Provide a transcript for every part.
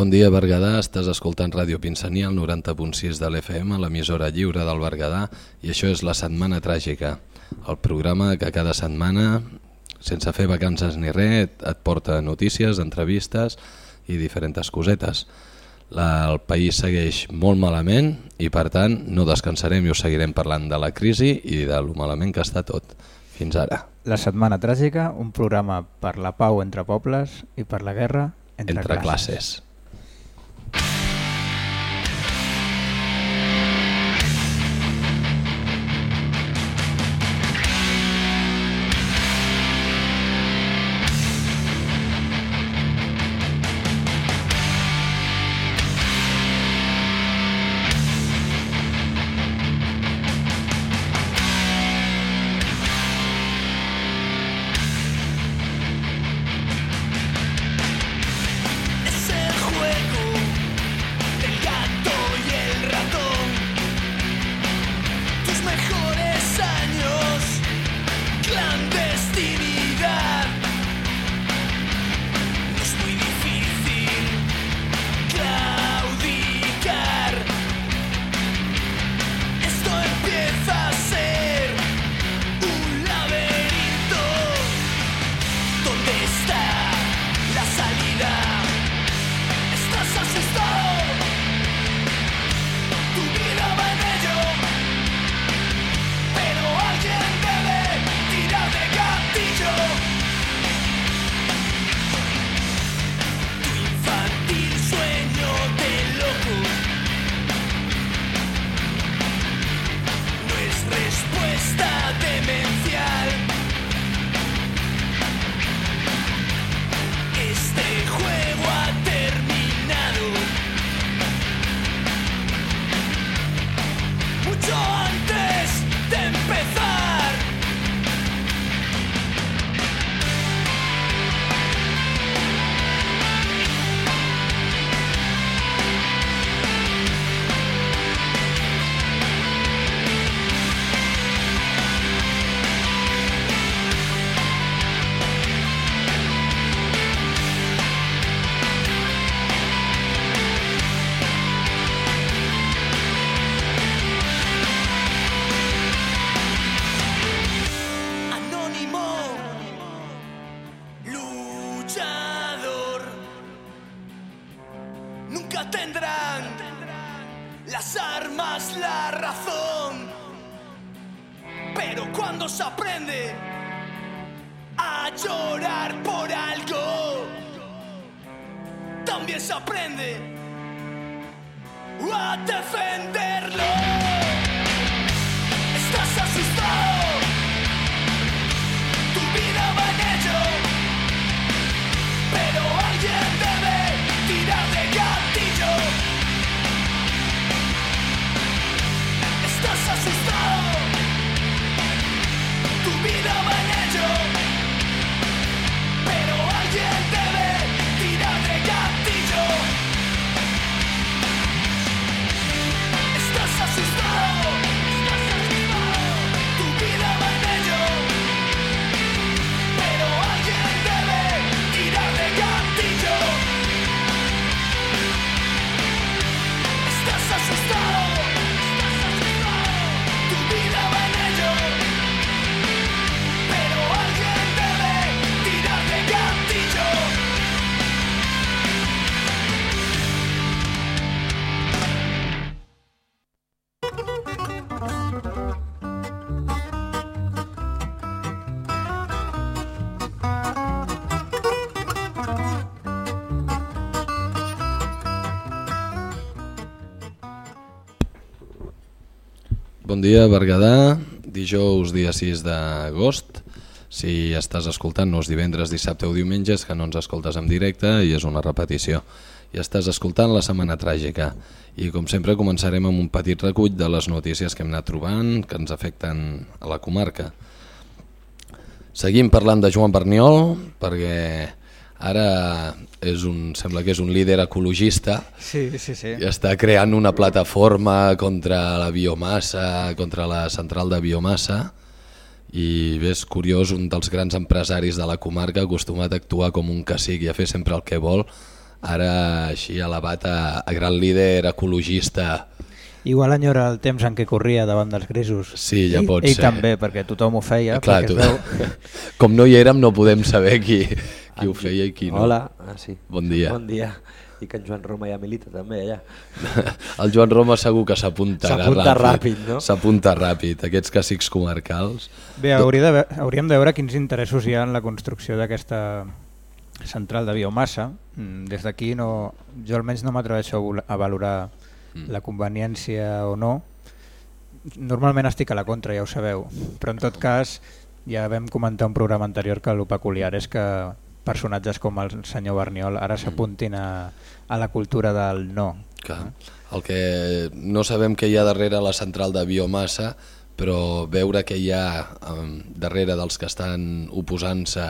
Bon dia, Berguedà. Estàs escoltant Ràdio Pinsania, al 90.6 de l'FM, l'emissora lliure del Berguedà, i això és La Setmana Tràgica, el programa que cada setmana, sense fer vacances ni res, et porta notícies, entrevistes i diferents cosetes. La, el país segueix molt malament i per tant no descansarem i us seguirem parlant de la crisi i de lo malament que està tot. Fins ara. La Setmana Tràgica, un programa per la pau entre pobles i per la guerra entre, Entre classes. classes. Bon dia, Berguedà. Dijous, dia 6 d'agost. Si estàs escoltant-nos divendres, dissabte o diumenges, que no ens escoltes en directe i és una repetició. I estàs escoltant la Setmana Tràgica. I com sempre començarem amb un petit recull de les notícies que hem anat trobant, que ens afecten a la comarca. Seguim parlant de Joan Berniol, perquè ara és un, sembla que és un líder ecologista Sí, sí, sí. i està creant una plataforma contra la biomassa, contra la central de biomassa i bé, és curiós, un dels grans empresaris de la comarca acostumat a actuar com un cacic i a fer sempre el que vol ara així elevat a, a gran líder ecologista. Igual enyora el temps en què corria davant dels grisos. Sí, ja ell, pot ell ser. també, perquè tothom ho feia. Clar, tu, veu... com no hi érem no podem saber qui, qui ho feia i qui no. Hola, ah, sí. Bon dia. Bon dia. I que en Joan Roma ja milita també allà. El Joan Roma segur que s'apuntarà S'apunta ràpid. ràpid, no? S'apunta ràpid, aquests càssics comarcals. Bé, hauria de, hauríem de veure quins interessos hi ha en la construcció d'aquesta central de biomassa. Mm, Des d'aquí no, jo almenys no m'atreveixo a valorar Mm. la conveniència o no. Normalment estic a la contra, ja ho sabeu, però en tot cas ja vam comentar un programa anterior que el peculiar és que personatges com el senyor Berniol ara s'apuntin a, a la cultura del no. Que el que no sabem què hi ha darrere la central de biomassa, però veure què hi ha um, darrere dels que estan oposant-se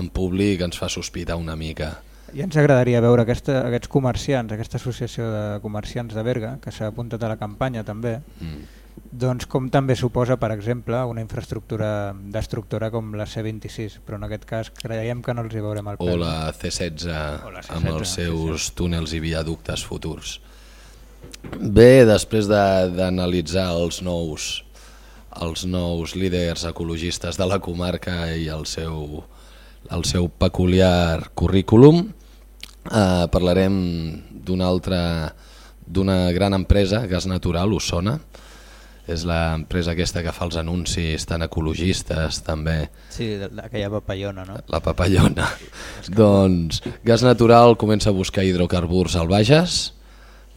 en públic ens fa sospitar una mica. I ens agradaria veure aquesta, aquests comerciants, aquesta associació de comerciants de Berga, que s'ha apuntat a la campanya també, Mm. doncs com també suposa, per exemple, una infraestructura destructora com la C26, però en aquest cas creiem que no els hi veurem el O pèl. la C16 O la C16, amb els seus túnels i viaductes futurs. Bé, després de- d'analitzar els nous els nous líders ecologistes de la comarca i el seu, el seu peculiar currículum, eh, parlarem d'una altra d'una gran empresa, Gas Natural, Osona. És l'empresa aquesta que fa els anuncis tan ecologistes també, Sí, d'aquella papallona, no? la papallona. doncs Gas Natural comença a buscar hidrocarburs al Bages,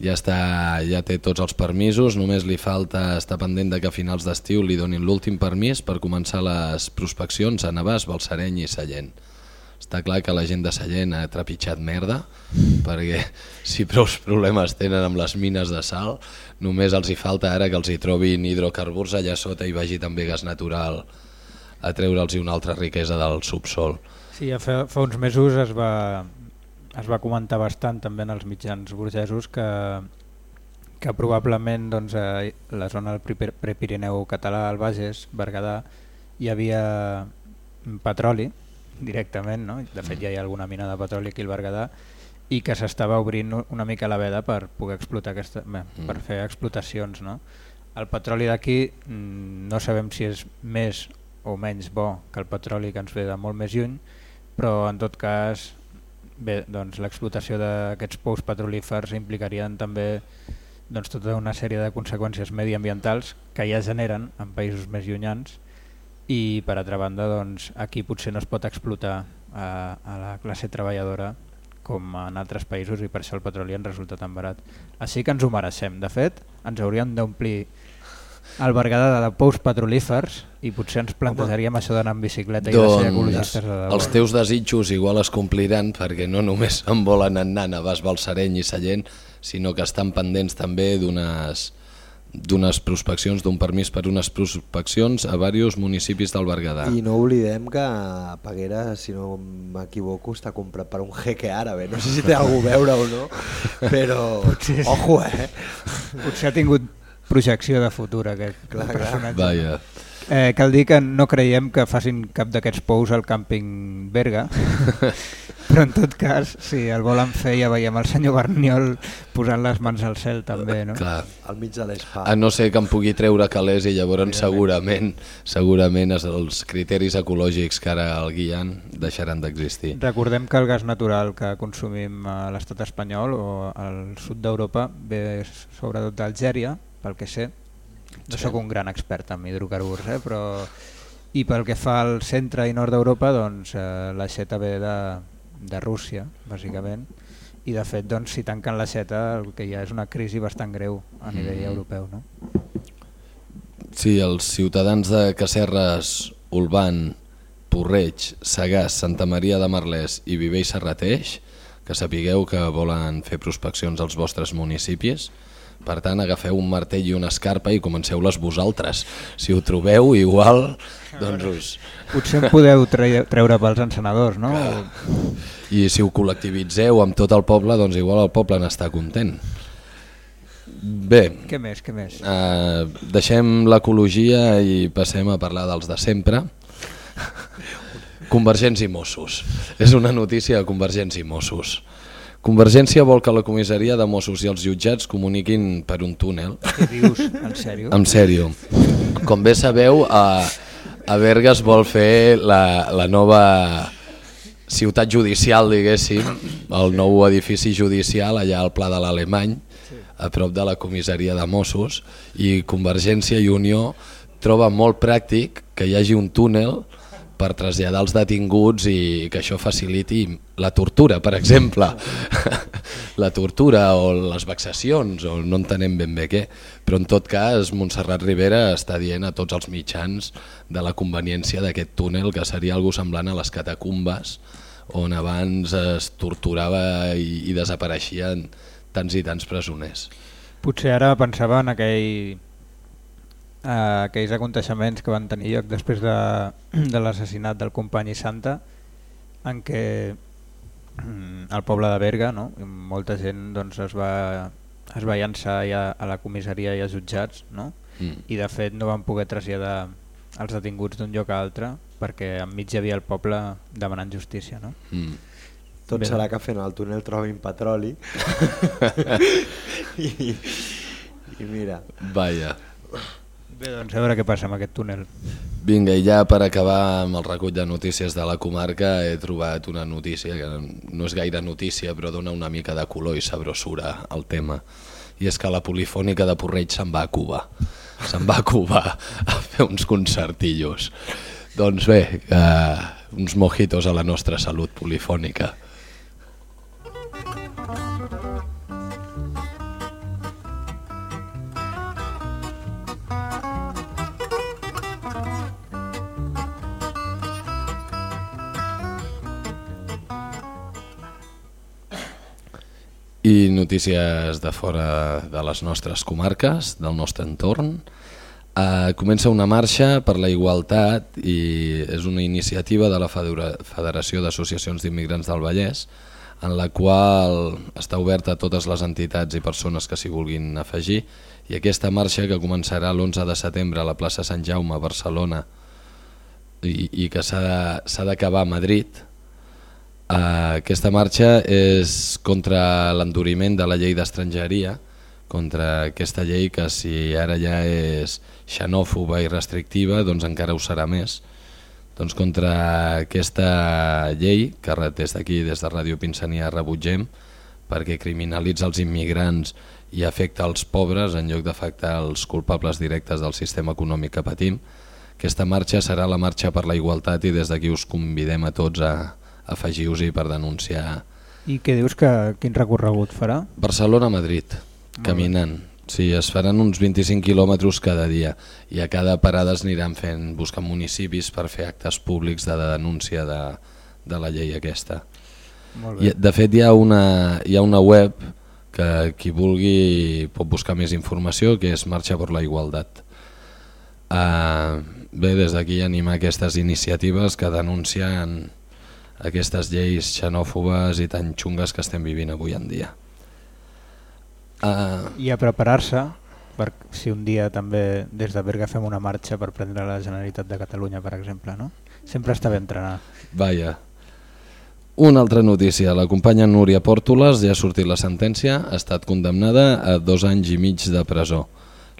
ja, està, ja té tots els permisos, només li falta estar pendent de que a finals d'estiu li donin l'últim permís per començar les prospeccions a Navàs, Balsareny i Sallent. Està clar que la gent de Sallent ha trepitjat merda, perquè si prou problemes tenen amb les mines de sal, només els hi falta ara que els hi trobin hidrocarburs allà sota i vagi també gas natural a treure'ls una altra riquesa del subsol. Sí, ja fa, fa uns mesos es va, es va comentar bastant també en els mitjans burgesos que, que probablement doncs, a la zona del Pre- Prepirineu català, al Bages, Berguedà, hi havia petroli directament, no? de fet ja hi ha alguna mina de petroli aquí al Berguedà, i que s'estava obrint una mica la veda per poder explotar aquesta, bé, per Mm. fer explotacions. No? El petroli d'aquí mm, no sabem si és més o menys bo que el petroli que ens ve de molt més lluny, però en tot cas bé, doncs, l'explotació d'aquests pous petrolífers implicarien també doncs, tota una sèrie de conseqüències mediambientals que ja generen en països més llunyans i per altra banda doncs, aquí potser no es pot explotar a, a la classe treballadora com en altres països i per això el petroli ens resulta tan barat. Així que ens ho mereixem. De fet, ens hauríem d'omplir el Berguedà de pous petrolífers i potser ens plantejaríem això d'anar en bicicleta i de ser ecologistes de debò. Doncs els teus desitjos igual es compliran perquè no només en volen anar a Navàs, Balsareny i Sallent, sinó que estan pendents també d'unes d'unes prospeccions, d'un permís per unes prospeccions a diversos municipis del Berguedà. I no oblidem que Peguera, si no m'equivoco, està comprat per un jeque àrabe. No sé si té algú a veure o no, però sí. ojo, eh? Potser ha tingut projecció de futur aquest Clar, clar. personatge. Vaja. Eh, cal dir que no creiem que facin cap d'aquests pous al càmping Berga, però en tot cas, si el volen fer ja veiem el senyor Berniol posant les mans al cel també, no? Clar, Al mig de l'espa. a no ser que em pugui treure calés i llavors segurament segurament els criteris ecològics que ara el guien deixaran d'existir. Recordem que el gas natural que consumim a l'estat espanyol o al sud d'Europa ve sobretot d'Algèria, pel que sé. No Sí. sóc un gran expert en hidrocarburs, eh? però... I pel que fa al centre i nord d'Europa, doncs, eh, l'aixeta ve de, de Rússia, bàsicament, i de fet, doncs, si tanquen l'aixeta, el que hi ha és una crisi bastant greu a nivell Mm. europeu. No? Sí, els ciutadans de Cacerres, Olban, Porreig, Sagàs, Santa Maria de Marlès i Viver i Serrateix, que sapigueu que volen fer prospeccions als vostres municipis. Per tant, agafeu un martell i una escarpa i comenceu-les vosaltres. Si ho trobeu, igual, doncs us... Potser en podeu tre treure pels encenedors, no? I si ho col·lectivitzeu amb tot el poble, doncs igual el poble n'està content. Bé, Què més, què més? Uh, deixem l'ecologia i passem a parlar dels de sempre. Convergents i Mossos. És una notícia de Convergents i Mossos. Convergència vol que la comissaria de Mossos i els jutjats comuniquin per un túnel. Què dius? En sèrio? En sèrio. Com bé sabeu, a, a Berga es vol fer la, la nova ciutat judicial, diguéssim, el nou edifici judicial allà al Pla de l'Alemany, a prop de la comissaria de Mossos, i Convergència i Unió troba molt pràctic que hi hagi un túnel per traslladar els detinguts i que això faciliti la tortura, per exemple. la tortura o les vexacions, o no entenem ben bé què. Però en tot cas, Montserrat Rivera està dient a tots els mitjans de la conveniència d'aquest túnel, que seria algo semblant a les catacumbes, on abans es torturava i, i desapareixien tants i tants presoners. Potser ara pensava en aquell, eh, aquells aconteixements que van tenir lloc després de, de l'assassinat del company Santa, en què mm, al poble de Berga no? Molta gent doncs, es, va, es va llançar ja a la comissaria i als jutjats no? Mm. i de fet no van poder traslladar els detinguts d'un lloc a altre perquè enmig hi havia el poble demanant justícia. No? Mm. Tot Bé. serà que fent el túnel trobin petroli. I, I mira, Vaja. Bé, doncs a veure què passa amb aquest túnel. Vinga, i ja per acabar amb el recull de notícies de la comarca he trobat una notícia que no és gaire notícia però dona una mica de color i sabrosura al tema. I és que la polifònica de Porreig se'n va a Cuba. Se'n va a Cuba a fer uns concertillos. Doncs bé, eh, uns mojitos a la nostra salut polifònica I notícies de fora de les nostres comarques, del nostre entorn. Uh, comença una marxa per la igualtat i és una iniciativa de la Federa Federació d'Associacions d'Immigrants del Vallès en la qual està oberta a totes les entitats i persones que s'hi vulguin afegir i aquesta marxa que començarà l'11 de setembre a la plaça Sant Jaume a Barcelona i, i que s'ha d'acabar a Madrid Uh, aquesta marxa és contra l'enduriment de la llei d'estrangeria, contra aquesta llei que si ara ja és xenòfoba i restrictiva, doncs encara ho serà més. Doncs contra aquesta llei, que des d'aquí, des de Ràdio Pinsania, rebutgem, perquè criminalitza els immigrants i afecta els pobres en lloc d'afectar els culpables directes del sistema econòmic que patim. Aquesta marxa serà la marxa per la igualtat i des d'aquí us convidem a tots a afegiu-s'hi per denunciar I què dius que quin recorregut farà? Barcelona-Madrid, caminant. Sí, es faran uns 25 quilòmetres cada dia i a cada parada es aniran fent, buscant municipis per fer actes públics de denúncia de, de la llei aquesta. Molt I, de fet hi ha, una, hi ha una web que qui vulgui pot buscar més informació que és Marxa per la Igualtat. Uh, bé, des d'aquí animar aquestes iniciatives que denuncien aquestes lleis xenòfobes i tan xungues que estem vivint avui en dia. Uh, I a preparar-se per si un dia també des de Berga fem una marxa per prendre la Generalitat de Catalunya, per exemple. No? Sempre està bé entrenar. Vaja. Una altra notícia. La companya Núria Pòrtoles ja ha sortit la sentència, ha estat condemnada a dos anys i mig de presó.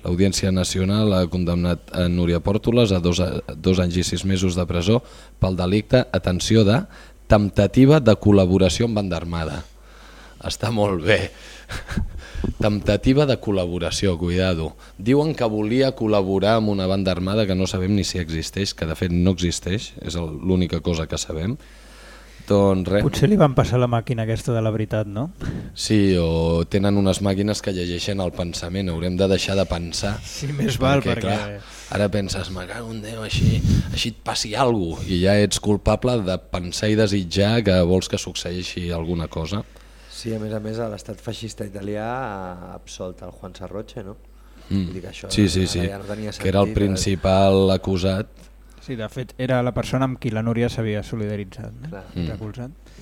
L'Audiència Nacional ha condemnat a Núria Pòrtoles a dos, a dos anys i sis mesos de presó pel delicte, atenció, de temptativa de col·laboració amb banda armada. Està molt bé. Temptativa de col·laboració, cuidado. Diuen que volia col·laborar amb una banda armada que no sabem ni si existeix, que de fet no existeix, és l'única cosa que sabem. Doncs res, Potser li van passar la màquina aquesta de la veritat, no? sí, o tenen unes màquines que llegeixen el pensament, haurem de deixar de pensar. Sí, més val, perquè... clar, ara penses, me cago en Déu, així, així et passi alguna cosa, i ja ets culpable de pensar i desitjar que vols que succeeixi alguna cosa. sí, a més a més, l'estat feixista italià ha absolt el Juan Sarroche, no? Mm. Vull dir que això Sí, sí, sí, ja no que era el eh? principal acusat. Sí, de fet, era la persona amb qui la Núria s'havia solidaritzat, no? Clar. Mm. recolzat.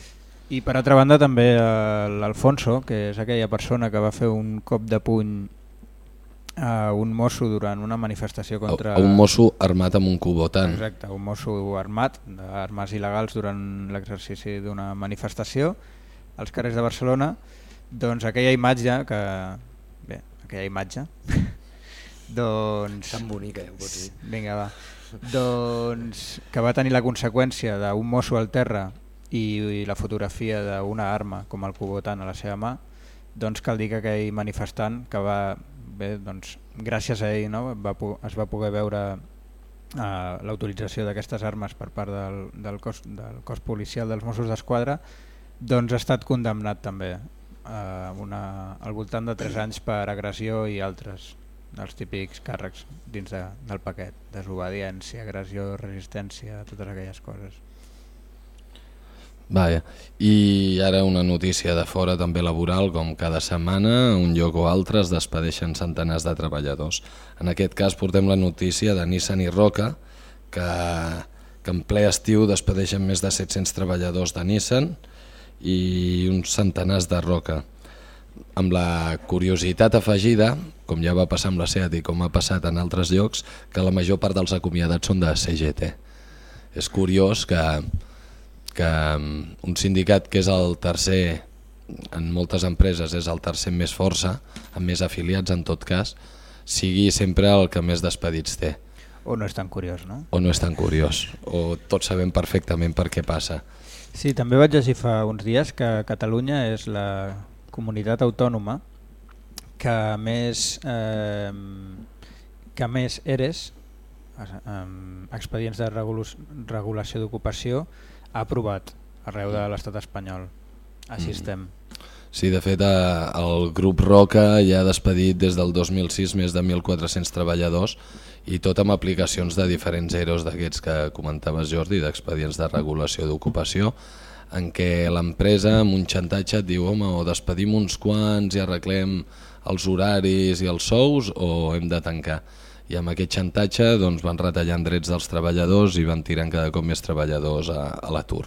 I per altra banda també eh, l'Alfonso, que és aquella persona que va fer un cop de puny a un mosso durant una manifestació contra... A un mosso armat amb un cubotant. Exacte, un mosso armat, d'armes il·legals durant l'exercici d'una manifestació, als carrers de Barcelona, doncs aquella imatge que... Bé, aquella imatge... doncs... Tan bonica, ja ho pots dir. Vinga, va. Doncs que va tenir la conseqüència d'un mosso al terra i, i la fotografia d'una arma com el cubotant a la seva mà, doncs cal dir que aquell manifestant que va, bé, doncs, gràcies a ell no, va, es va poder veure eh, l'autorització d'aquestes armes per part del, del, cos, del cos policial dels Mossos d'Esquadra, doncs ha estat condemnat també a una, al voltant de 3 anys per agressió i altres dels típics càrrecs dins de, del paquet, desobediència, agressió, resistència, totes aquelles coses. Vaja. I ara una notícia de fora també laboral, com cada setmana, un lloc o altre es despedeixen centenars de treballadors. En aquest cas portem la notícia de Nissan i Roca, que, que en ple estiu despedeixen més de 700 treballadors de Nissan i uns centenars de Roca. Amb la curiositat afegida, com ja va passar amb la SEAT i com ha passat en altres llocs, que la major part dels acomiadats són de CGT. És curiós que que mm, un sindicat que és el tercer, en moltes empreses és el tercer amb més força, amb més afiliats en tot cas, sigui sempre el que més despedits té. O no és tan curiós, no? O no és tan curiós, o tots sabem perfectament per què passa. Sí, també vaig llegir fa uns dies que Catalunya és la comunitat autònoma que més, eh, que més ERES, eh, expedients de regulació d'ocupació, ha aprovat arreu de l'estat espanyol. Així Mm. estem. Sí, de fet, eh, el grup Roca ja ha despedit des del 2006 més de 1.400 treballadors i tot amb aplicacions de diferents EROs d'aquests que comentaves Jordi, d'expedients de regulació d'ocupació, en què l'empresa amb un xantatge et diu home, o despedim uns quants i arreglem els horaris i els sous o hem de tancar. I amb aquest xantatge doncs, van retallant drets dels treballadors i van tirant cada cop més treballadors a, a l'atur.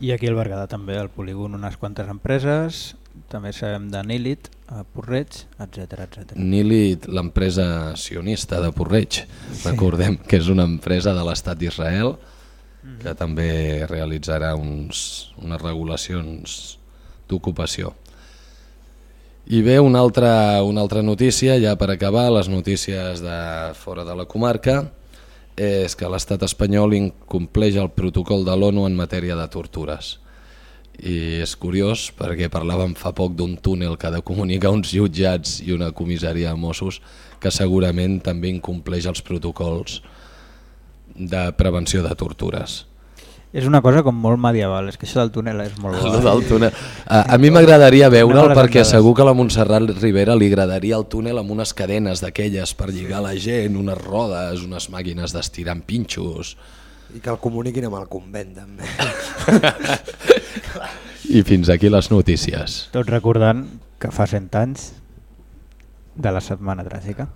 I aquí al Berguedà també, al polígon unes quantes empreses, també sabem de Nilit, a Porreig, etc etc. Nilit, l'empresa sionista de Porreig, recordem que és una empresa de l'estat d'Israel que també realitzarà uns, unes regulacions d'ocupació. I bé, una altra, una altra notícia, ja per acabar, les notícies de fora de la comarca, és que l'estat espanyol incompleix el protocol de l'ONU en matèria de tortures. I és curiós perquè parlàvem fa poc d'un túnel que ha de comunicar uns jutjats i una comissaria de Mossos que segurament també incompleix els protocols de prevenció de tortures. És una cosa com molt medieval, és que això del túnel és molt bo. del túnel. A, a mi m'agradaria veure'l perquè entrades. segur que a la Montserrat Rivera li agradaria el túnel amb unes cadenes d'aquelles per lligar la gent, unes rodes, unes màquines d'estirar amb pinxos I que el comuniquin amb el convent, també. i fins aquí les notícies. Tot recordant que fa 100 anys de la setmana tràgica.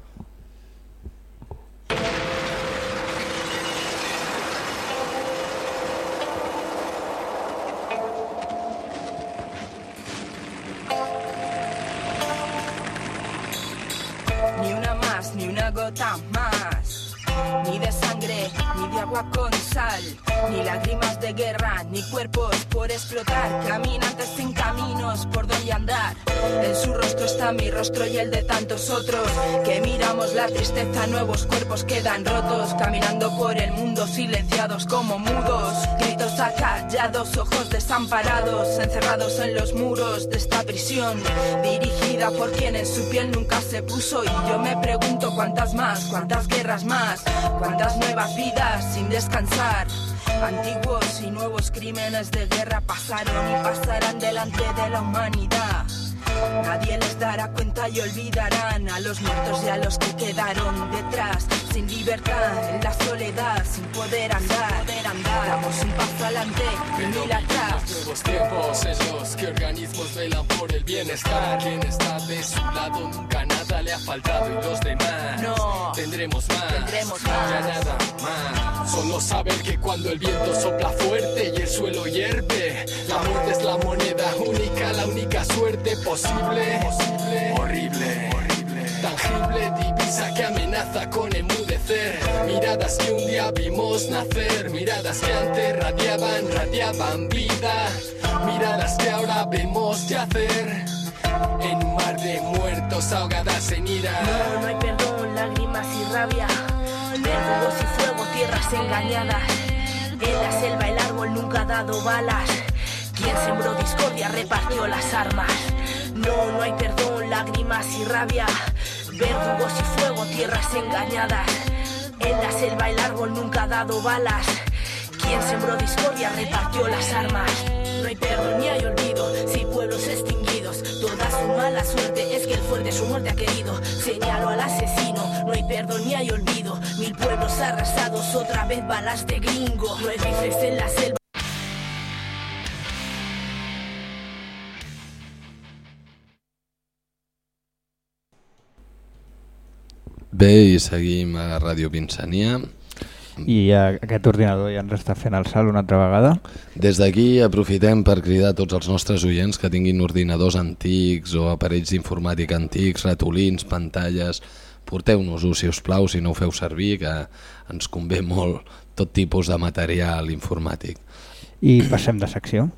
Por explotar. Caminantes sin caminos por donde andar. En su rostro está mi rostro y el de tantos otros. Que miramos la tristeza, nuevos cuerpos quedan rotos. Caminando por el mundo silenciados como mudos. Gritos acallados, ojos desamparados. Encerrados en los muros de esta prisión. Dirigida por quien en su piel nunca se puso. Y yo me pregunto cuántas más, cuántas guerras más. Cuántas nuevas vidas sin descansar. Antiguos y nuevos crímenes de guerra pasaron y pasarán delante de la humanidad. Nadie les dará cuenta y olvidarán a los muertos y a los que quedaron detrás, sin libertad, en la soledad, sin poder andar. Poder andar. Damos un paso adelante y mil atrás. nuevos tiempos, ellos que organismos velan por el bienestar. Quien está de su lado nunca nada le ha faltado y los demás No. tendremos más. Tendremos Ya más. nada más. Solo saber que cuando el viento sopla fuerte y el suelo hierve, la muerte es la moneda única, la única suerte posible. Horrible. Intangible divisa que amenaza con enmudecer. Miradas que un día vimos nacer, miradas que antes radiaban, radiaban vida. Miradas que ahora vemos yacer en mar de muertos ahogadas en ira. No, no hay perdón, lágrimas y rabia. Fuego, tierras engañadas. En la selva el árbol nunca ha dado balas. Quien sembró discordia repartió las armas. No, no hay perdón, lágrimas y rabia. Verdugos y fuego, tierras engañadas. En la selva el árbol nunca ha dado balas. Quien sembró discordia repartió las armas. No hay perdón ni hay olvido si pueblos extinguidos. Su mala suerte es que el fuerte su muerte ha querido. Señalo al asesino, no hay perdón ni hay olvido. Mil pueblos arrasados, otra vez balas de gringo. No hay rifles en la selva. Bé, i seguim a Ràdio Pinsania. I aquest ordinador ja ens està fent el salt una altra vegada. Des d'aquí aprofitem per cridar a tots els nostres oients que tinguin ordinadors antics o aparells d'informàtica antics, ratolins, pantalles... Porteu-nos-ho, si us plau, si no ho feu servir, que ens convé molt tot tipus de material informàtic. I passem de secció.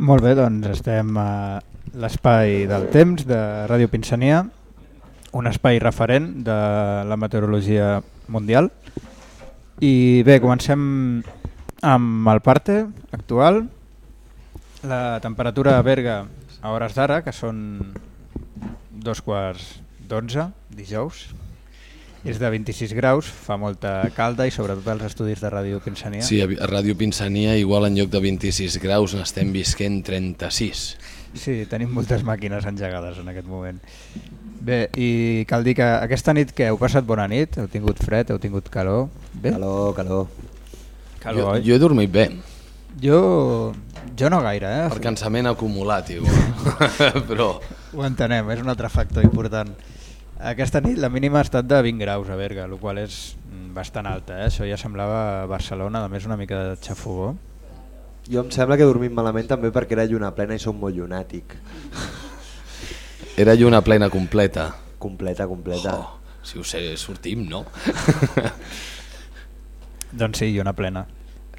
Molt bé, doncs estem a l'espai del temps de Ràdio Pinsania, un espai referent de la meteorologia mundial. I bé, comencem amb el parte actual. La temperatura a Berga a hores d'ara, que són dos quarts d'onze, dijous, és de 26 graus, fa molta calda i sobretot als estudis de Ràdio Pinsania. Sí, a a Ràdio Pinsania igual en lloc de 26 graus n'estem visquent 36. Sí, tenim moltes màquines engegades en aquest moment. Bé, i cal dir que aquesta nit que heu passat bona nit, heu tingut fred, heu tingut calor. Bé? Calor, calor. Calor, jo, oi? jo he dormit bé, Jo, jo no gaire, eh? per cansament acumulat igual. però Ho entenem, és un altre factor important. Aquesta nit la mínima ha estat de 20 graus a Berga, el qual és mm, bastant alta, eh? això ja semblava Barcelona, a més una mica de xafogó. Jo em sembla que he dormit malament també perquè era lluna plena i som molt llunàtic. era lluna plena completa. Completa, completa. Oh, si ho sé, sortim, no? Doncs sí, lluna plena.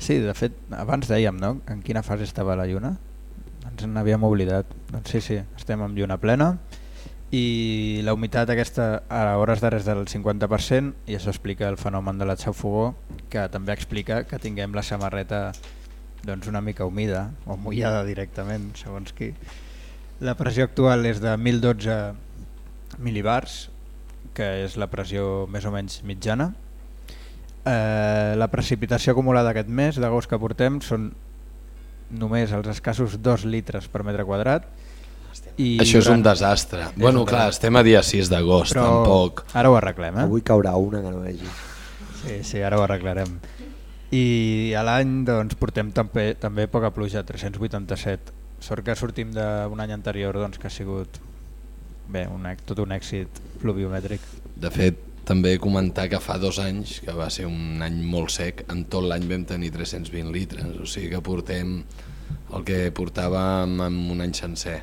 Sí, de fet, abans dèiem, no?, en quina fase estava la lluna? Ens n'havíem oblidat. Doncs sí, sí, estem amb lluna plena i la humitat aquesta a hores d'ara és del 50% i això explica el fenomen de la xafogó que també explica que tinguem la samarreta doncs una mica humida o mullada directament, segons qui. La pressió actual és de 1.012 mil·libars, que és la pressió més o menys mitjana. Eh, la precipitació acumulada aquest mes d'agost que portem són només els escassos 2 litres per metre quadrat. I Això és un desastre. Bueno, clar, estem a dia 6 d'agost, Però tampoc. ara ho arreglem, eh? Avui caurà una que no vegi. Sí, sí, ara ho arreglarem. I a l'any doncs, portem també, també poca pluja, 387. Sort que sortim d'un any anterior doncs, que ha sigut bé, un, tot un èxit pluviomètric. De fet, també comentar que fa dos anys, que va ser un any molt sec, en tot l'any vam tenir 320 litres, o sigui que portem el que portàvem en un any sencer.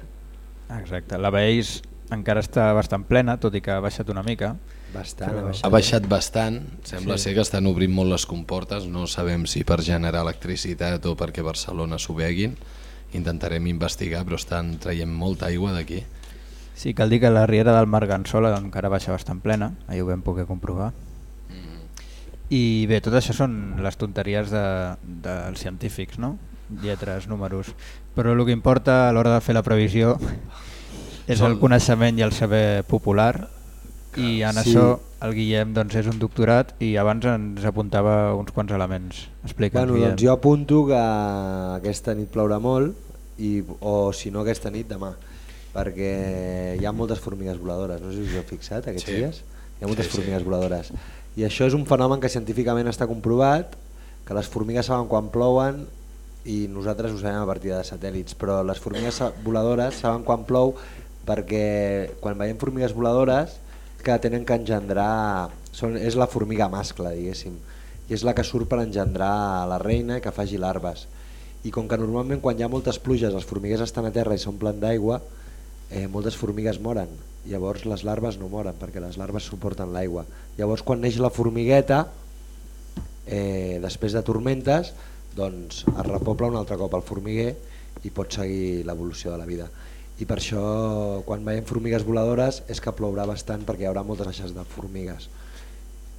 Exacte. La Beix encara està bastant plena, tot i que ha baixat una mica. Bastant, Però- ha baixat. Ha baixat bastant, sembla Sí. ser que estan obrint molt les comportes, no sabem si per generar electricitat o perquè Barcelona s'ho beguin, intentarem investigar, però estan traient molta aigua d'aquí. Sí, cal dir que la riera del Margansola encara baixa bastant plena, ahir ho vam poder comprovar. I bé, tot això són les tonteries de, dels científics, no? Lletres, números. Però el que importa a l'hora de fer la previsió és el coneixement i el saber popular i en Sí. això el Guillem doncs, és un doctorat i abans ens apuntava uns quants elements. Explica'ns, Bueno, Guillem. doncs jo apunto que aquesta nit plourà molt i, o si no aquesta nit demà perquè hi ha moltes formigues voladores, no sé si us heu fixat aquests Sí. dies, hi ha moltes Sí, sí. formigues voladores i això és un fenomen que científicament està comprovat que les formigues saben quan plouen i nosaltres ho sabem a partir de satèl·lits, però les formigues voladores saben quan plou perquè quan veiem formigues voladores que tenen que engendrar, són, és la formiga mascle, diguéssim, i és la que surt per engendrar la reina i que faci larves. I com que normalment quan hi ha moltes pluges els formiguers estan a terra i s'omplen d'aigua, eh, moltes formigues moren, llavors les larves no moren perquè les larves suporten l'aigua. Llavors quan neix la formigueta, eh, després de tormentes, doncs es repobla un altre cop el formiguer i pot seguir l'evolució de la vida. I per això quan veiem formigues voladores és que plourà bastant perquè hi haurà moltes baixes de formigues.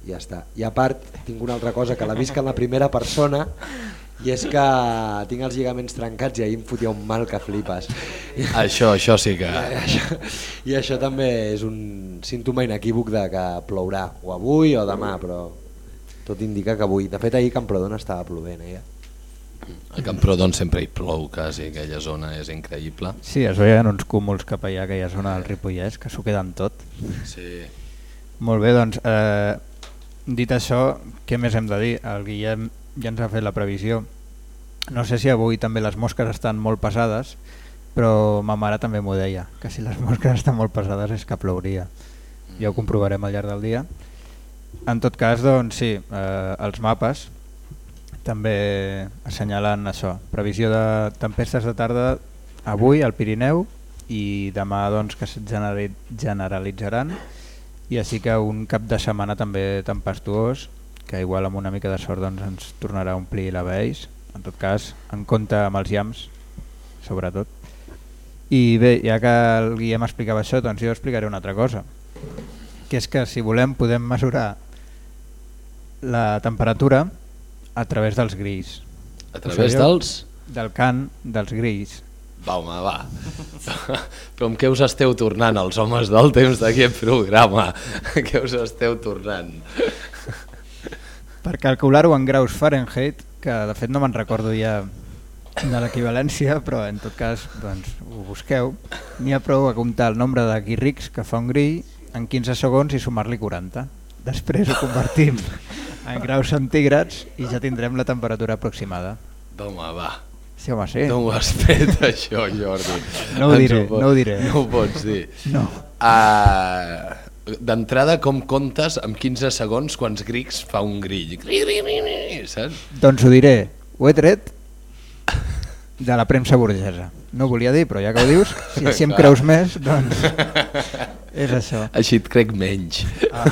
I ja està. I a part tinc una altra cosa que la visc en la primera persona i és que tinc els lligaments trencats i ahir em fotia un mal que flipes. Això, això sí que... I això, I això també és un símptoma inequívoc de que plourà, o avui o demà, però tot indica que avui. De fet, ahir Camprodon estava plovent. Eh? A Camprodon sempre hi plou quasi, aquella zona és increïble. Sí, es veien uns cúmuls cap allà, aquella zona del Ripollès, que s'ho queden tot. Sí. Molt bé, doncs, eh, dit això, què més hem de dir? El Guillem ja ens ha fet la previsió. No sé si avui també les mosques estan molt pesades, però ma mare també m'ho deia, que si les mosques estan molt pesades és que plouria. Ja ho comprovarem al llarg del dia. En tot cas, doncs sí, eh, els mapes també assenyalen això, previsió de tempestes de tarda avui al Pirineu i demà doncs, que es generalitzaran. I així que un cap de setmana també tempestuós que igual amb una mica de sort doncs, ens tornarà a omplir la veïs en tot cas en compte amb els llams sobretot. I bé, ja que el Guillem explicava això doncs jo explicaré una altra cosa que és que si volem podem mesurar la temperatura a través dels grills A través dels... del cant dels grills Va, home, va. Però amb què us esteu tornant, els homes del temps d'aquest programa? què us esteu tornant? Per calcular-ho en graus Fahrenheit, que de fet no me'n recordo ja de l'equivalència, però en tot cas doncs, ho busqueu, n'hi ha prou a comptar el nombre de guirrics que fa un grill en 15 segons i sumar-li 40. Després ho convertim en graus centígrads i ja tindrem la temperatura aproximada. Home, va. Sí, home, sí. No ho has fet, això, Jordi. No ho Ens diré, pots- no ho diré. No ho pots dir. No. Uh, D'entrada, com comptes amb 15 segons quants grics fa un grill? Gri, gri, gri, gri, saps? Doncs ho diré, ho he tret de la premsa burgesa. No ho volia dir, però ja que ho dius, si així em creus més, doncs és això. Així et crec menys. Ah.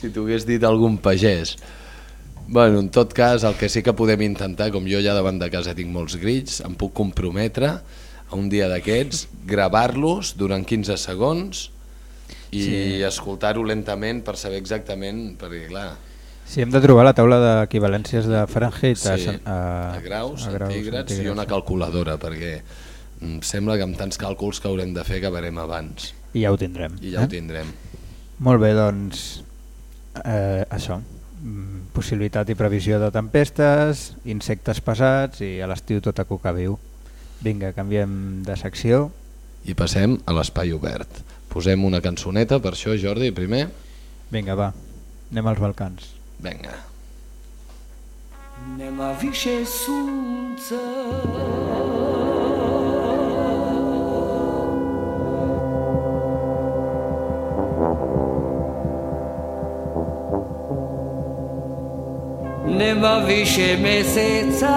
Si t'ho hagués dit algun pagès. Bueno, en tot cas, el que sí que podem intentar, com jo ja davant de casa tinc molts grills, em puc comprometre a un dia d'aquests, gravar-los durant 15 segons i Sí. escoltar-ho lentament per saber exactament, perquè clar, Si hem de trobar la taula d'equivalències de Fahrenheit a, sí, cen- a, a graus, a graus centígrads i una calculadora, perquè em sembla que amb tants càlculs que haurem de fer acabarem abans I ja ho tindrem. i ja eh? ho tindrem. Molt bé, doncs eh, això. Mm, Possibilitat i previsió de tempestes, insectes pesats i a l'estiu tot a cuca viu. Vinga, canviem de secció. I passem a l'espai obert. Posem una cançoneta per això, Jordi, primer. Vinga, va, anem als Balcans. Vinga. Nema više sunca Nema više meseca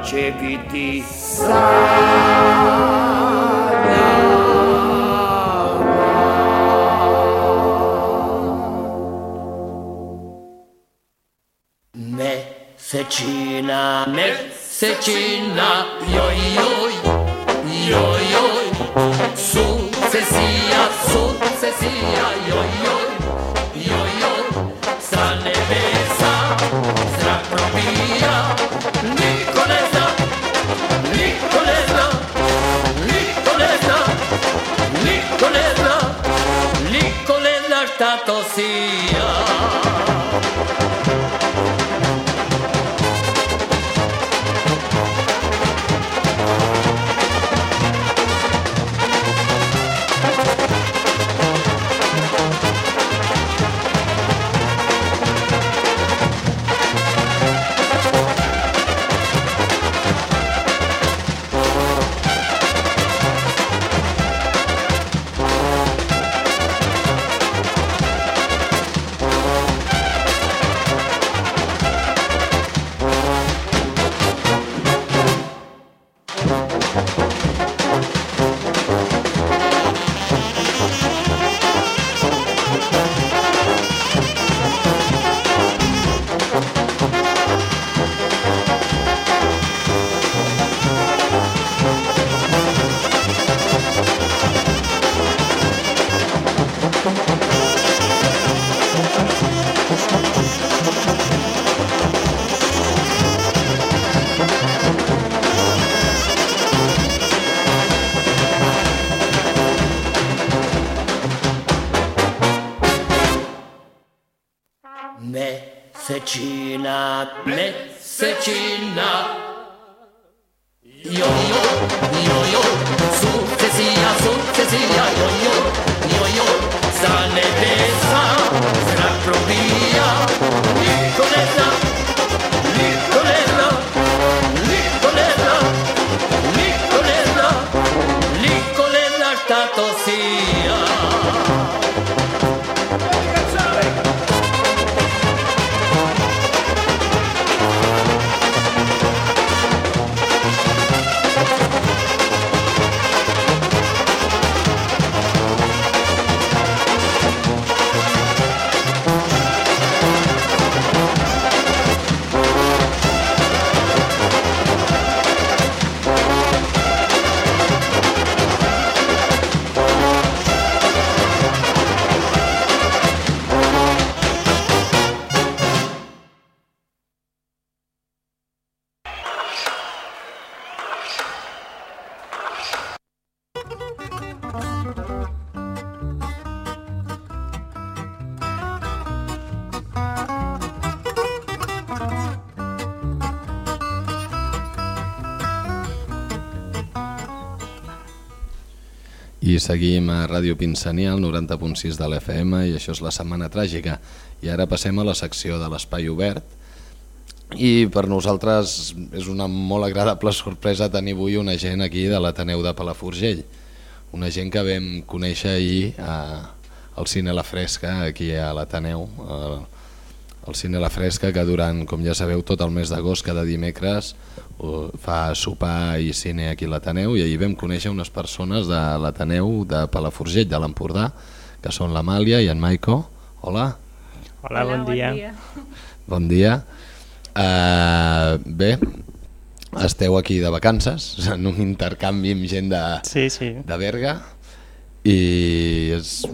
facevi di Me secina, me secina, yo yo yo yo, su se sia, su se sia, yo. Tanto sí. Seguim a Ràdio Pinsania, al 90.6 de l'FM, i això és la Setmana Tràgica. I ara passem a la secció de l'Espai Obert, i per nosaltres és una molt agradable sorpresa tenir avui una gent aquí de l'Ateneu de Palafrugell, una gent que vam conèixer ahir a, al Cine La Fresca, aquí a l'Ateneu, al al Cine La Fresca, que durant, com ja sabeu, tot el mes d'agost, cada dimecres, fa sopar i cine aquí a l'Ateneu, i ahir vam conèixer unes persones de l'Ateneu de Palafrugell, de l'Empordà, que són l'Amàlia i en Maico. Hola. Hola, bon dia. Bon dia. Uh, bé, esteu aquí de vacances, en un intercanvi amb gent de, Sí, sí. de Berga, i és,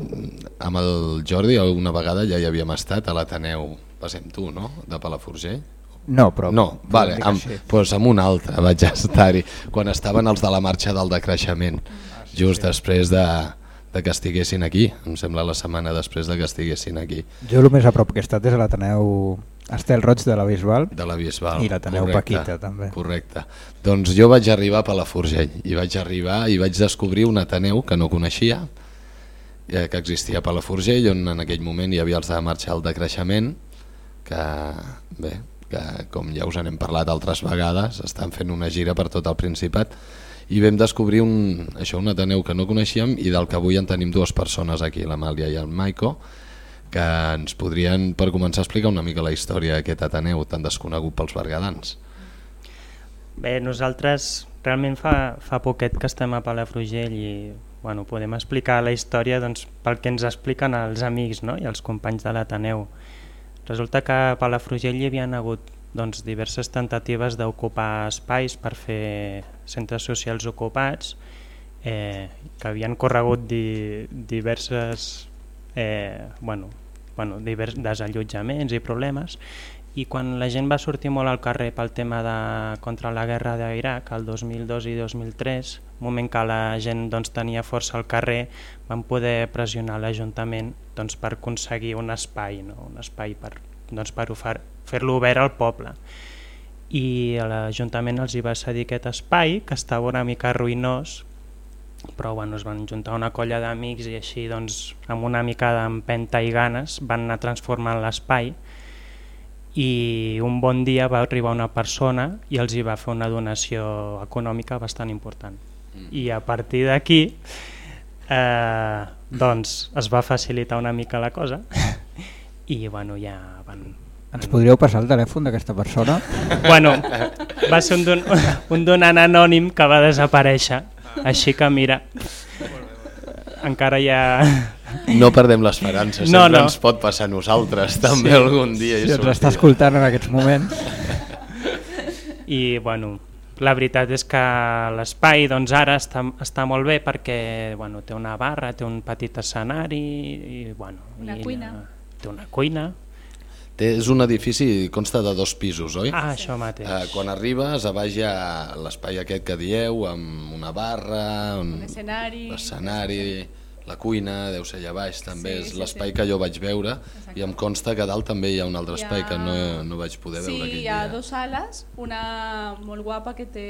amb el Jordi una vegada ja hi havíem estat a l'Ateneu, ser amb tu, no?, de Palafrugell. No, però... No, vale, amb, sí. pues amb un altre vaig estar-hi, quan estaven els de la marxa del decreixement, just després de, de que estiguessin aquí, em sembla la setmana després de que estiguessin aquí, Jo el més a prop que he estat és a l'Ateneu Estel Roig de la Bisbal. de la Bisbal. I l'Ateneu Paquita, també. Correcte. Doncs jo vaig arribar a Palafrugell i vaig arribar i vaig descobrir un Ateneu que no coneixia, eh, que existia a Palafrugell, on en aquell moment hi havia els de marxa al decreixement, que, bé, que com ja us n'hem parlat altres vegades, estan fent una gira per tot el Principat, i vam descobrir un, això, un Ateneu que no coneixíem i del que avui en tenim dues persones aquí, l'Amàlia i el Maico, que ens podrien, per començar, explicar una mica la història d'aquest Ateneu tan desconegut pels bergadans. Bé, nosaltres realment fa, fa poquet que estem a Palafrugell i bueno, podem explicar la història doncs, pel que ens expliquen els amics no? i els companys de l'Ateneu. Resulta que a Palafrugell hi havia hagut doncs, diverses tentatives d'ocupar espais per fer centres socials ocupats eh, que havien corregut di, diverses eh, bueno, bueno, divers desallotjaments i problemes i quan la gent va sortir molt al carrer pel tema de contra la guerra d'Iraq, el 2002 i 2003, moment que la gent doncs, tenia força al carrer, van poder pressionar l'Ajuntament doncs, per aconseguir un espai, no? un espai per, doncs, per fer-lo obert al poble. I l'Ajuntament els hi va cedir aquest espai, que estava una mica ruïnós, però bueno, es van juntar una colla d'amics i així doncs, amb una mica d'empenta i ganes van anar transformant l'espai i un bon dia va arribar una persona i els hi va fer una donació econòmica bastant important. Mm. I a partir d'aquí eh, doncs es va facilitar una mica la cosa i bueno, ja van... Ens podríeu passar el telèfon d'aquesta persona? Bueno, va ser un, don, un donant anònim que va desaparèixer, així que mira, encara hi ha no perdem l'esperança, sempre no, no. ens pot passar a nosaltres també sí. algun dia. Si ens està escoltant en aquests moments. I bueno, la veritat és que l'espai doncs, ara està, està molt bé perquè bueno, té una barra, té un petit escenari, i, bueno, una i cuina. té una cuina. Té, és un edifici, consta de dos pisos, oi? Ah, això mateix. Eh, quan arribes, a baix hi ha l'espai aquest que dieu, amb una barra, un, un escenari, escenari la cuina, deu ser allà baix, també sí, és sí, l'espai sí. que jo vaig veure Exacte. i em consta que dalt també hi ha un altre espai ha... que no, no vaig poder sí, veure aquell dia. Sí, hi ha dues sales, una molt guapa que té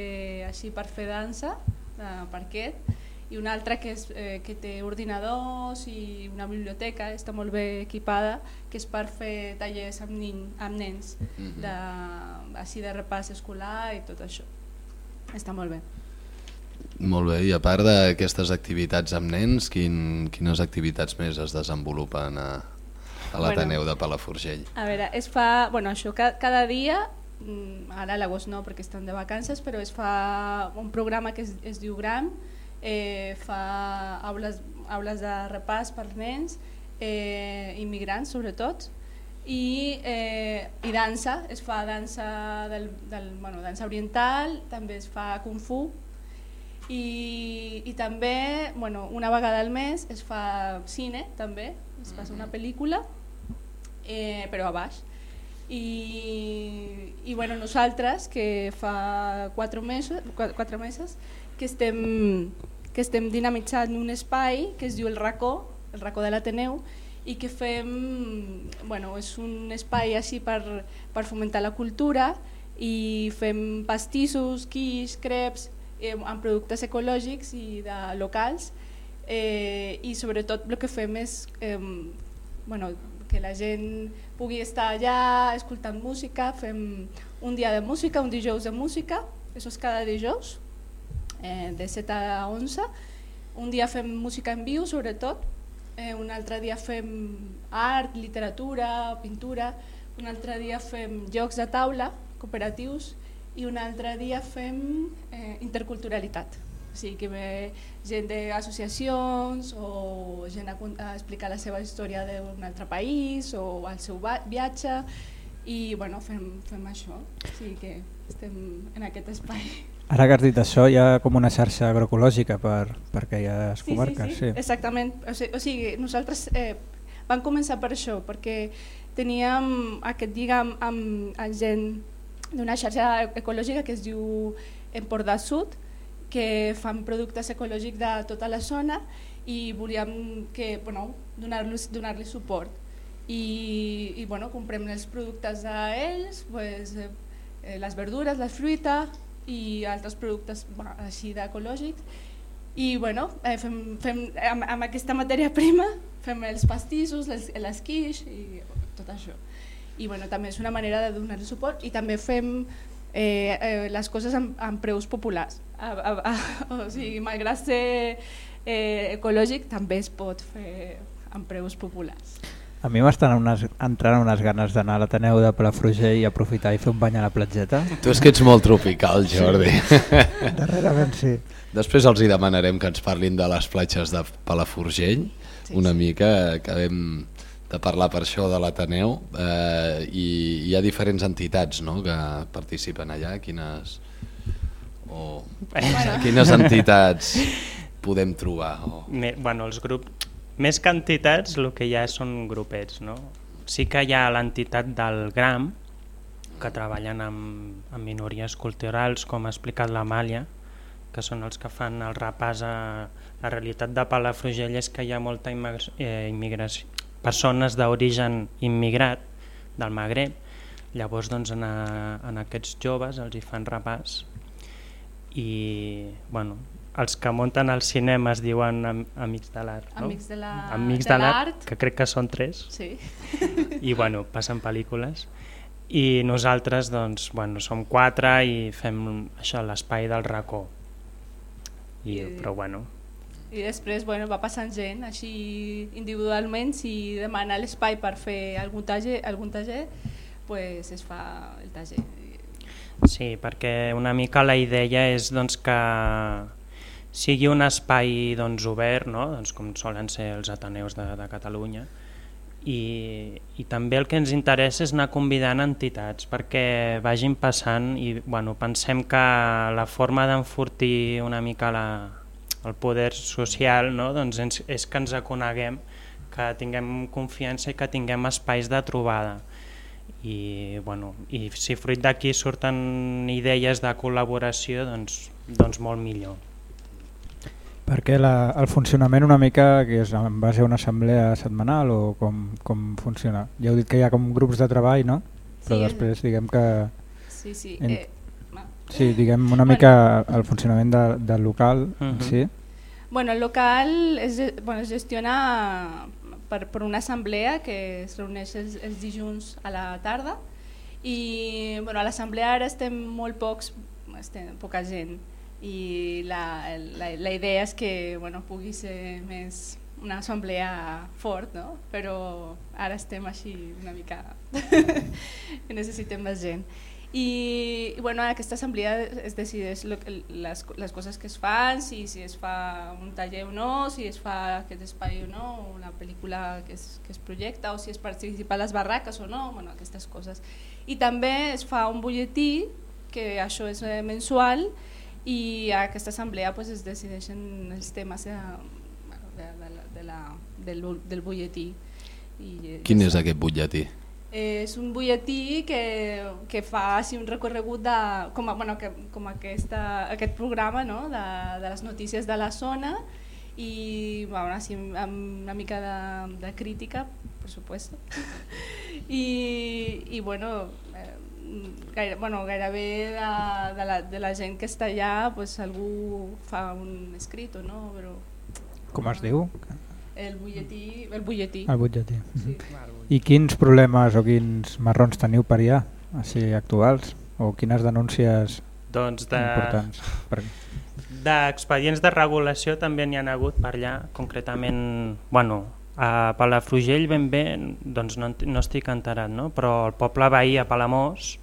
així per fer dansa, de parquet, i una altra que, és, eh, que té ordinadors i una biblioteca, està molt bé equipada, que és per fer tallers amb, nin, amb nens, mm -hmm. de, així de repàs escolar i tot això. Està molt bé. Molt bé, i a part d'aquestes activitats amb nens, quin, quines activitats més es desenvolupen a, a l'Ateneu bueno, de Palafrugell? A veure, es fa, bueno, això cada, cada dia, mm, ara a l'agost no perquè estan de vacances, però es fa un programa que es, es diu GRAM, eh, fa aules, aules de repàs per nens, eh, immigrants sobretot, i, eh, i dansa, es fa dansa, del, del, bueno, dansa oriental, també es fa kung fu, i, i també bueno, una vegada al mes es fa cine també, es fa una pel·lícula eh, però a baix. I, i bueno, nosaltres que fa quatre mesos, quatre mesos que estem, que estem dinamitzant un espai que es diu el racó, el racó de l'Ateneu i que fem, bueno, és un espai així per, per fomentar la cultura i fem pastissos, quiche, creps eh, amb productes ecològics i de locals eh, i sobretot el que fem és eh, bueno, que la gent pugui estar allà escoltant música, fem un dia de música, un dijous de música, això és cada dijous, eh, de 7 a 11, un dia fem música en viu sobretot, eh, un altre dia fem art, literatura, pintura, un altre dia fem jocs de taula cooperatius i un altre dia fem eh, interculturalitat. O sigui, que ve gent d'associacions o gent a, a explicar la seva història d'un altre país o el seu viatge i bueno, fem, fem això. O sigui que estem en aquest espai. Ara que has dit això, hi ha com una xarxa agroecològica per, per aquelles sí, comarques. Sí, sí, sí, exactament. O sigui, o sigui nosaltres eh, vam començar per això, perquè teníem aquest diguem amb, amb gent d'una xarxa ecològica que es diu Empordà Sud, que fan productes ecològics de tota la zona i volíem que, bueno, donar-li donar, suport. I, i bueno, comprem els productes a ells, pues, eh, les verdures, la fruita i altres productes així d'ecològics i bueno, eh, fem, fem amb, amb aquesta matèria prima fem els pastissos, l'esquix i tot això i bueno, també és una manera de donar suport i també fem eh, eh, les coses amb, amb preus populars. A, a, a, o sigui, malgrat ser eh, ecològic, també es pot fer amb preus populars. A mi m'estan unes, entrant unes ganes d'anar a l'Ateneu de Palafrugell i aprofitar i fer un bany a la platgeta. Tu és que ets molt tropical, Jordi. Sí. Darrerament sí. Després els hi demanarem que ens parlin de les platges de Palafrugell, sí, una sí. mica, que vam de parlar per això de l'Ateneu eh, i hi ha diferents entitats no, que participen allà. Quines, o, Bueno. quines entitats podem trobar? O... Me, bueno, els grups, més que entitats, el que hi ha són grupets. No? Sí que hi ha l'entitat del GRAM, que treballen amb, amb minories culturals, com ha explicat l'Amàlia, que són els que fan el repàs a la realitat de Palafrugell és que hi ha molta eh, immigració, persones d'origen immigrat del Magreb, llavors doncs, en, a, en aquests joves els hi fan repàs i bueno, els que munten el cinema es diuen am, Amics de l'Art, no? Amics de la- Amics de l'Art, l'Art. que crec que són tres, Sí. i bueno, passen pel·lícules. I nosaltres doncs, bueno, som quatre i fem això l'espai del racó. I, I- però bueno, I després bueno, va passant gent així individualment, si demana l'espai per fer algun taller, algun taller pues es fa el taller. Sí, perquè una mica la idea és doncs, que sigui un espai doncs, obert, no? doncs, com solen ser els Ateneus de, de Catalunya, i, i també el que ens interessa és anar convidant entitats perquè vagin passant i bueno, pensem que la forma d'enfortir una mica la, el poder social no? doncs ens, és que ens coneguem, que tinguem confiança i que tinguem espais de trobada i, bueno, i si fruit d'aquí surten idees de col·laboració doncs, doncs molt millor. Perquè la, el funcionament una mica que és en base a una assemblea setmanal o com, com funciona? Ja heu dit que hi ha com grups de treball, no? Però Sí. després diguem que... Sí, sí. En- Eh, Sí, diguem una Bueno. mica el funcionament de, del local, Mhm. sí? Bueno, el local es, bueno, es gestiona per, per una assemblea que es reuneix els, els dilluns a la tarda i bueno, a l'assemblea ara estem molt pocs, estem poca gent i la, la, la idea és que bueno, pugui ser més una assemblea fort, no? però ara estem així una mica necessitem més gent. I, i bueno, en aquesta assemblea es decideix lo, les, les coses que es fan, si, si es fa un taller o no, si es fa aquest espai o no, una pel·lícula que es, que es projecta, o si es participa a les barraques o no, bueno, aquestes coses. I també es fa un butlletí, que això és eh, mensual, i a aquesta assemblea pues, es decideixen els temes de, de, de, la- de la, del, del butlletí. I, eh, Quin és aquest butlletí? És un butlletí que, que fa així un recorregut de, com, a, bueno, que, com aquesta, aquest programa no? de, de les notícies de la zona i bueno, així, amb una mica de, de crítica, per supuesto. I, i bueno, eh, gaire, bueno, gairebé de, de, la, de la gent que està allà pues, algú fa un escrit no, però Com es diu? El butlletí, el butlletí. El butlletí. Sí. I quins problemes o quins marrons teniu per allà, així actuals? O quines denúncies Doncs de, importants? Per... D'expedients de regulació també n'hi ha hagut per allà, concretament, bueno, a Palafrugell ben bé, doncs no, no estic enterat, no? però al poble veí, a Palamós,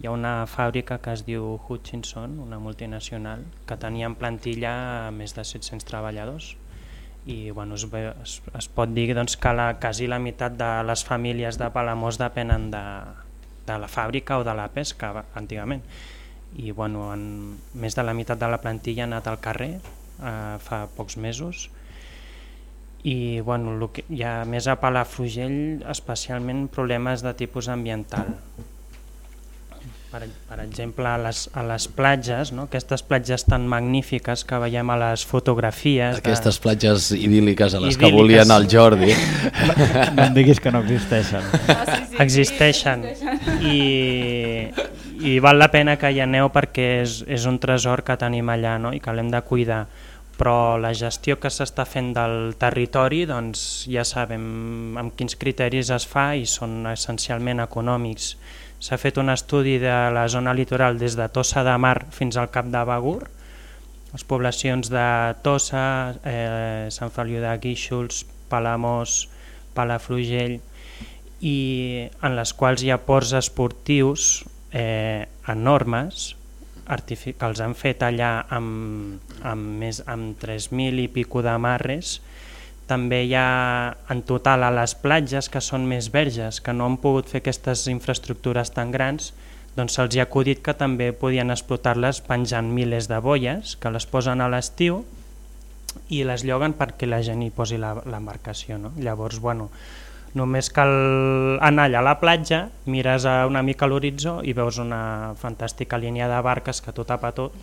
hi ha una fàbrica que es diu Hutchinson, una multinacional, que tenia en plantilla més de 700 treballadors i bueno, es, es, es pot dir doncs, que la, quasi la meitat de les famílies de Palamós depenen de, de la fàbrica o de la pesca antigament. I bueno, en, més de la meitat de la plantilla ha anat al carrer eh, fa pocs mesos. I bueno, que, hi ha més a Palafrugell especialment problemes de tipus ambiental per, per exemple a les, a les platges, no? aquestes platges tan magnífiques que veiem a les fotografies Aquestes platges idíl·liques a les que Idíl·liques. volien el Jordi. No em diguis que no existeixen. Ah, sí, sí, existeixen existeixen. i, i val la pena que hi aneu perquè és, és un tresor que tenim allà no? i que l'hem de cuidar però la gestió que s'està fent del territori doncs ja sabem amb quins criteris es fa i són essencialment econòmics. S'ha fet un estudi de la zona litoral des de Tossa de Mar fins al Cap de Begur, les poblacions de Tossa, eh, Sant Feliu de Guíxols, Palamós, Palafrugell, i en les quals hi ha ports esportius eh, enormes que els han fet allà amb, amb, més, amb 3.000 i pico d'amarres També hi ha en total a les platges que són més verges, que no han pogut fer aquestes infraestructures tan grans, doncs se'ls ha acudit que també podien explotar-les penjant milers de boies, que les posen a l'estiu i les lloguen perquè la gent hi posi l'embarcació. No? Llavors, bueno, només cal anar allà a la platja, mires una mica l'horitzó i veus una fantàstica línia de barques que t'ho tapa tot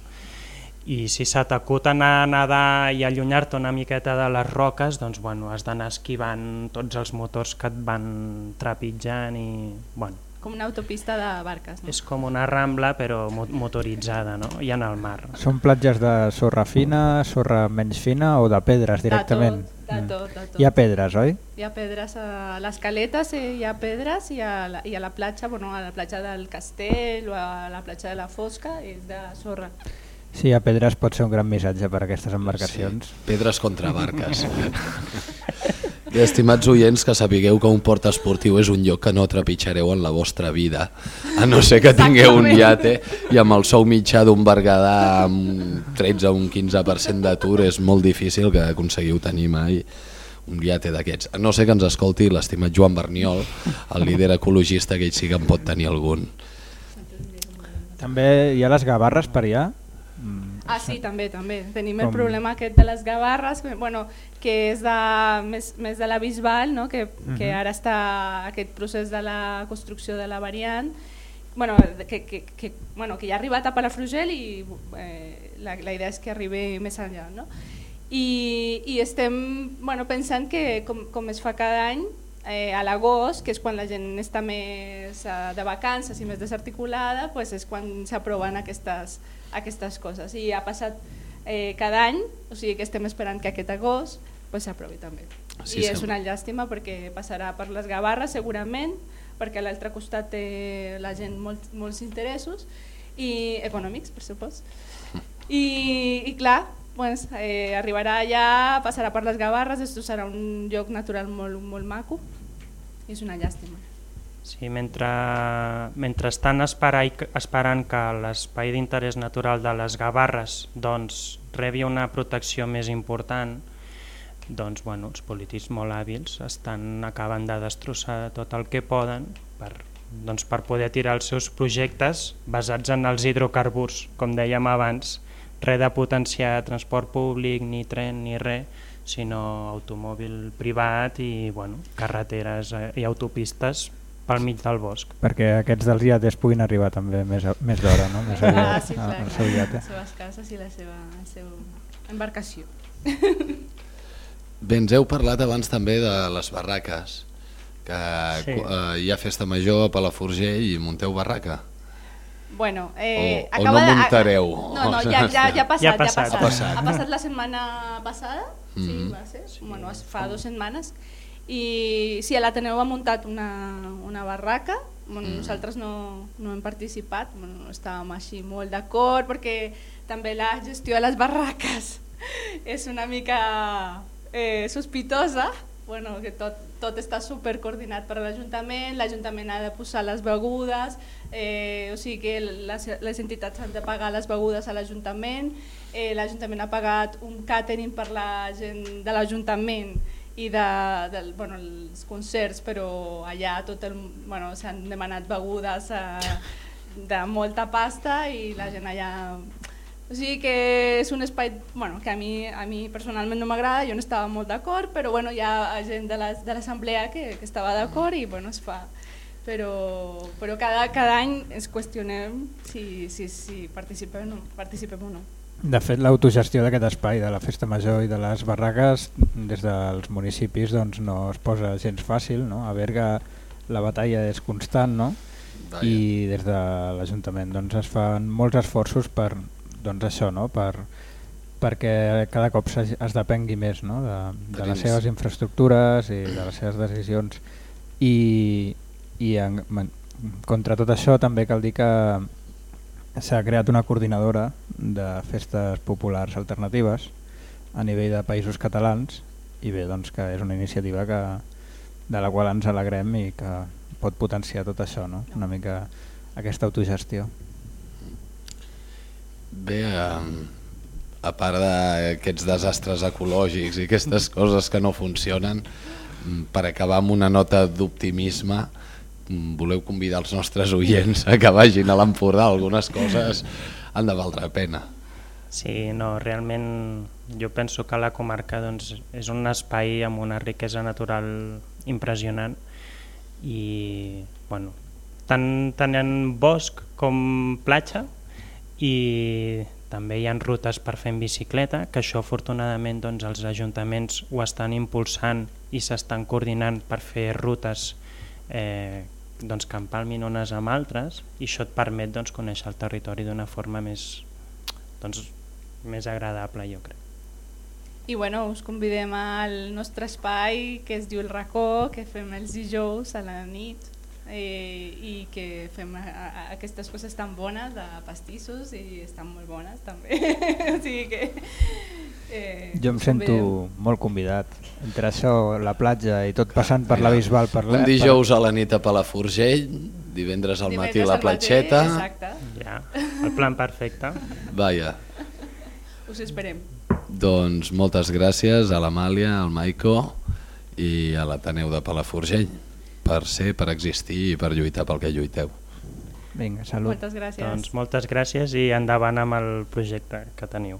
i si se t'acut anar a nedar i allunyar-te una miqueta de les roques, doncs bueno, has d'anar esquivant tots els motors que et van trepitjant i bueno, com una autopista de barques. No? És com una rambla però motoritzada no? i en el mar. Són platges de sorra fina, sorra menys fina o de pedres directament? De tot, de mm. tot. De tot. Hi ha pedres, oi? Hi ha pedres a les caletes, hi ha pedres i a la, i a la platja, bueno, a la platja del Castell o a la platja de la Fosca és de sorra. Sí, a pedres pot ser un gran missatge per a aquestes embarcacions. Sí, pedres contra barques. I estimats oients, que sapigueu que un port esportiu és un lloc que no trepitjareu en la vostra vida, a no ser que tingueu un iate i amb el sou mitjà d'un Berguedà amb 13 o un 15% d'atur és molt difícil que aconseguiu tenir mai un iate d'aquests. A no sé que ens escolti l'estimat Joan Berniol, el líder ecologista, que ell sí que en pot tenir algun. També hi ha les gavarres per allà? Ah, sí, també, també. Tenim Com... el problema aquest de les gavarres, bueno, que és de, més, més de la Bisbal, no? que, uh -huh. que ara està aquest procés de la construcció de la variant, bueno, que, que, que, bueno, que ja ha arribat a Palafrugell i eh, la, la idea és que arribi més enllà. No? I, i estem bueno, pensant que, com, com es fa cada any, eh, a l'agost, que és quan la gent està més eh, de vacances i més desarticulada, pues és quan s'aproven aquestes aquestes coses. I ha passat eh, cada any, o sigui que estem esperant que aquest agost s'aprovi pues, també. Sí, I és una llàstima perquè passarà per les Gavarres segurament, perquè a l'altre costat té la gent molt, molts interessos i econòmics, per supost. I, i clar, pues, eh, arribarà allà, passarà per les Gavarres, esto serà un lloc natural molt, molt maco és una llàstima. Sí, mentre, mentre estan esperant, esperant que l'espai d'interès natural de les Gavarres doncs, rebi una protecció més important, doncs, bueno, els polítics molt hàbils estan acabant de destrossar tot el que poden per, doncs, per poder tirar els seus projectes basats en els hidrocarburs, com dèiem abans, res de potenciar transport públic, ni tren, ni res, sinó automòbil privat i bueno, carreteres i autopistes pel mig del bosc. Perquè aquests dels iates puguin arribar també més, més d'hora, no? Més aviat, ah, sí, clar, al seu iate. Les seves cases i la seva, la seva embarcació. Bé, ens heu parlat abans també de les barraques, que sí. eh, hi ha festa major a Palafrugell i munteu barraca. Bueno, eh, o, o no muntareu. De, no, no, ja, ja, ja, ha passat, ja, ha passat, ja ha passat. Ha passat la setmana passada, mm -hmm. sí, va ser, sí. bueno, fa dues setmanes, i sí, a l'Ateneu ha muntat una, una barraca, bueno, mm. nosaltres no, no hem participat, bueno, estàvem així molt d'acord perquè també la gestió de les barraques és una mica eh, sospitosa, bueno, que tot, tot està super coordinat per l'Ajuntament, l'Ajuntament ha de posar les begudes, eh, o sigui que les, les entitats han de pagar les begudes a l'Ajuntament, eh, l'Ajuntament ha pagat un càtering per la gent de l'Ajuntament i de, de bueno, els concerts, però allà tot el, bueno, s'han demanat begudes eh, de molta pasta i la gent allà... O sigui que és un espai bueno, que a mi, a mi personalment no m'agrada, jo no estava molt d'acord, però bueno, hi ha gent de l'assemblea que, que estava d'acord i bueno, es fa. Però, però cada, cada any ens qüestionem si, si, si participem, no, participem o no. De fet, l'autogestió d'aquest espai de la Festa Major i de les barraques des dels municipis doncs, no es posa gens fàcil. No? A Berga la batalla és constant no? i des de l'Ajuntament doncs, es fan molts esforços per doncs, això, no? per, perquè cada cop es depengui més no? de, de les seves infraestructures i de les seves decisions. I, i en, contra tot això també cal dir que s'ha creat una coordinadora de festes populars alternatives a nivell de països catalans i bé, doncs que és una iniciativa que, de la qual ens alegrem i que pot potenciar tot això, no? una mica aquesta autogestió. Bé, a part d'aquests desastres ecològics i aquestes coses que no funcionen, mm, per acabar amb una nota d'optimisme, voleu convidar els nostres oients a que vagin a l'Empordà, algunes coses han de valdre pena. Sí, no, realment jo penso que la comarca doncs, és un espai amb una riquesa natural impressionant i bueno, tant, tant en bosc com platja i també hi ha rutes per fer en bicicleta, que això afortunadament doncs, els ajuntaments ho estan impulsant i s'estan coordinant per fer rutes eh, doncs, que empalmin unes amb altres i això et permet doncs, conèixer el territori d'una forma més, doncs, més agradable, jo crec. I bueno, us convidem al nostre espai que es diu El Racó, que fem els dijous a la nit eh, i que fem a, a, aquestes coses tan bones de pastissos i estan molt bones també. o sigui que... Eh, jo em sento molt convidat. Entre això, la platja i tot passant per la Bisbal. Per Un dijous a la nit a Palafrugell, divendres al matí a la platxeta. Exacte. Ja, el plan perfecte. Vaja. Us esperem. Doncs moltes gràcies a l'Amàlia, al Maico i a l'Ateneu de Palafrugell per ser, per existir i per lluitar pel que lluiteu. Vinga, salut. Moltes gràcies. Doncs moltes gràcies i endavant amb el projecte que teniu.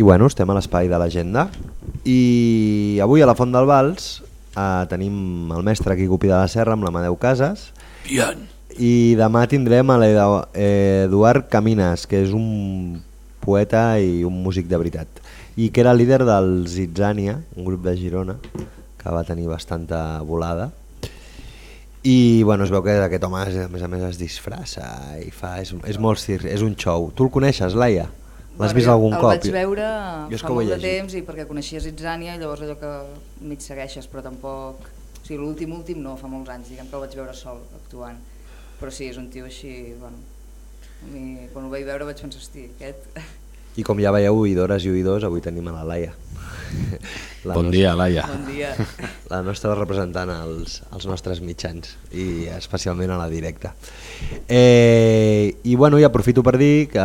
I bueno, estem a l'espai de l'agenda. I avui a la Font del Vals eh, tenim el mestre Quico Pi de la Serra amb l'Amadeu Casas. Bien. I demà tindrem a l'Eduard Camines, que és un poeta i un músic de veritat. I que era líder del Zitzània, un grup de Girona, que va tenir bastanta volada. I bueno, es veu que aquest home a més a més es disfressa i fa, és, és molt és un show. Tu el coneixes, Laia? L'has vist algun el cop? vaig veure Jo fa molt de temps i perquè coneixies Itzània i llavors allò que mig segueixes però tampoc... O sigui, l'últim últim no, fa molts anys, diguem que el vaig veure sol actuant. Però sí, és un tio així, bueno... A mi, quan ho vaig veure vaig pensar, hosti, aquest... I com ja veieu, oïdores i oïdors, avui tenim a la Laia. La Bon nostra- dia, Laia. Bon dia. La nostra representant als, als nostres mitjans i especialment a la directa. Eh, I bueno, i aprofito per dir que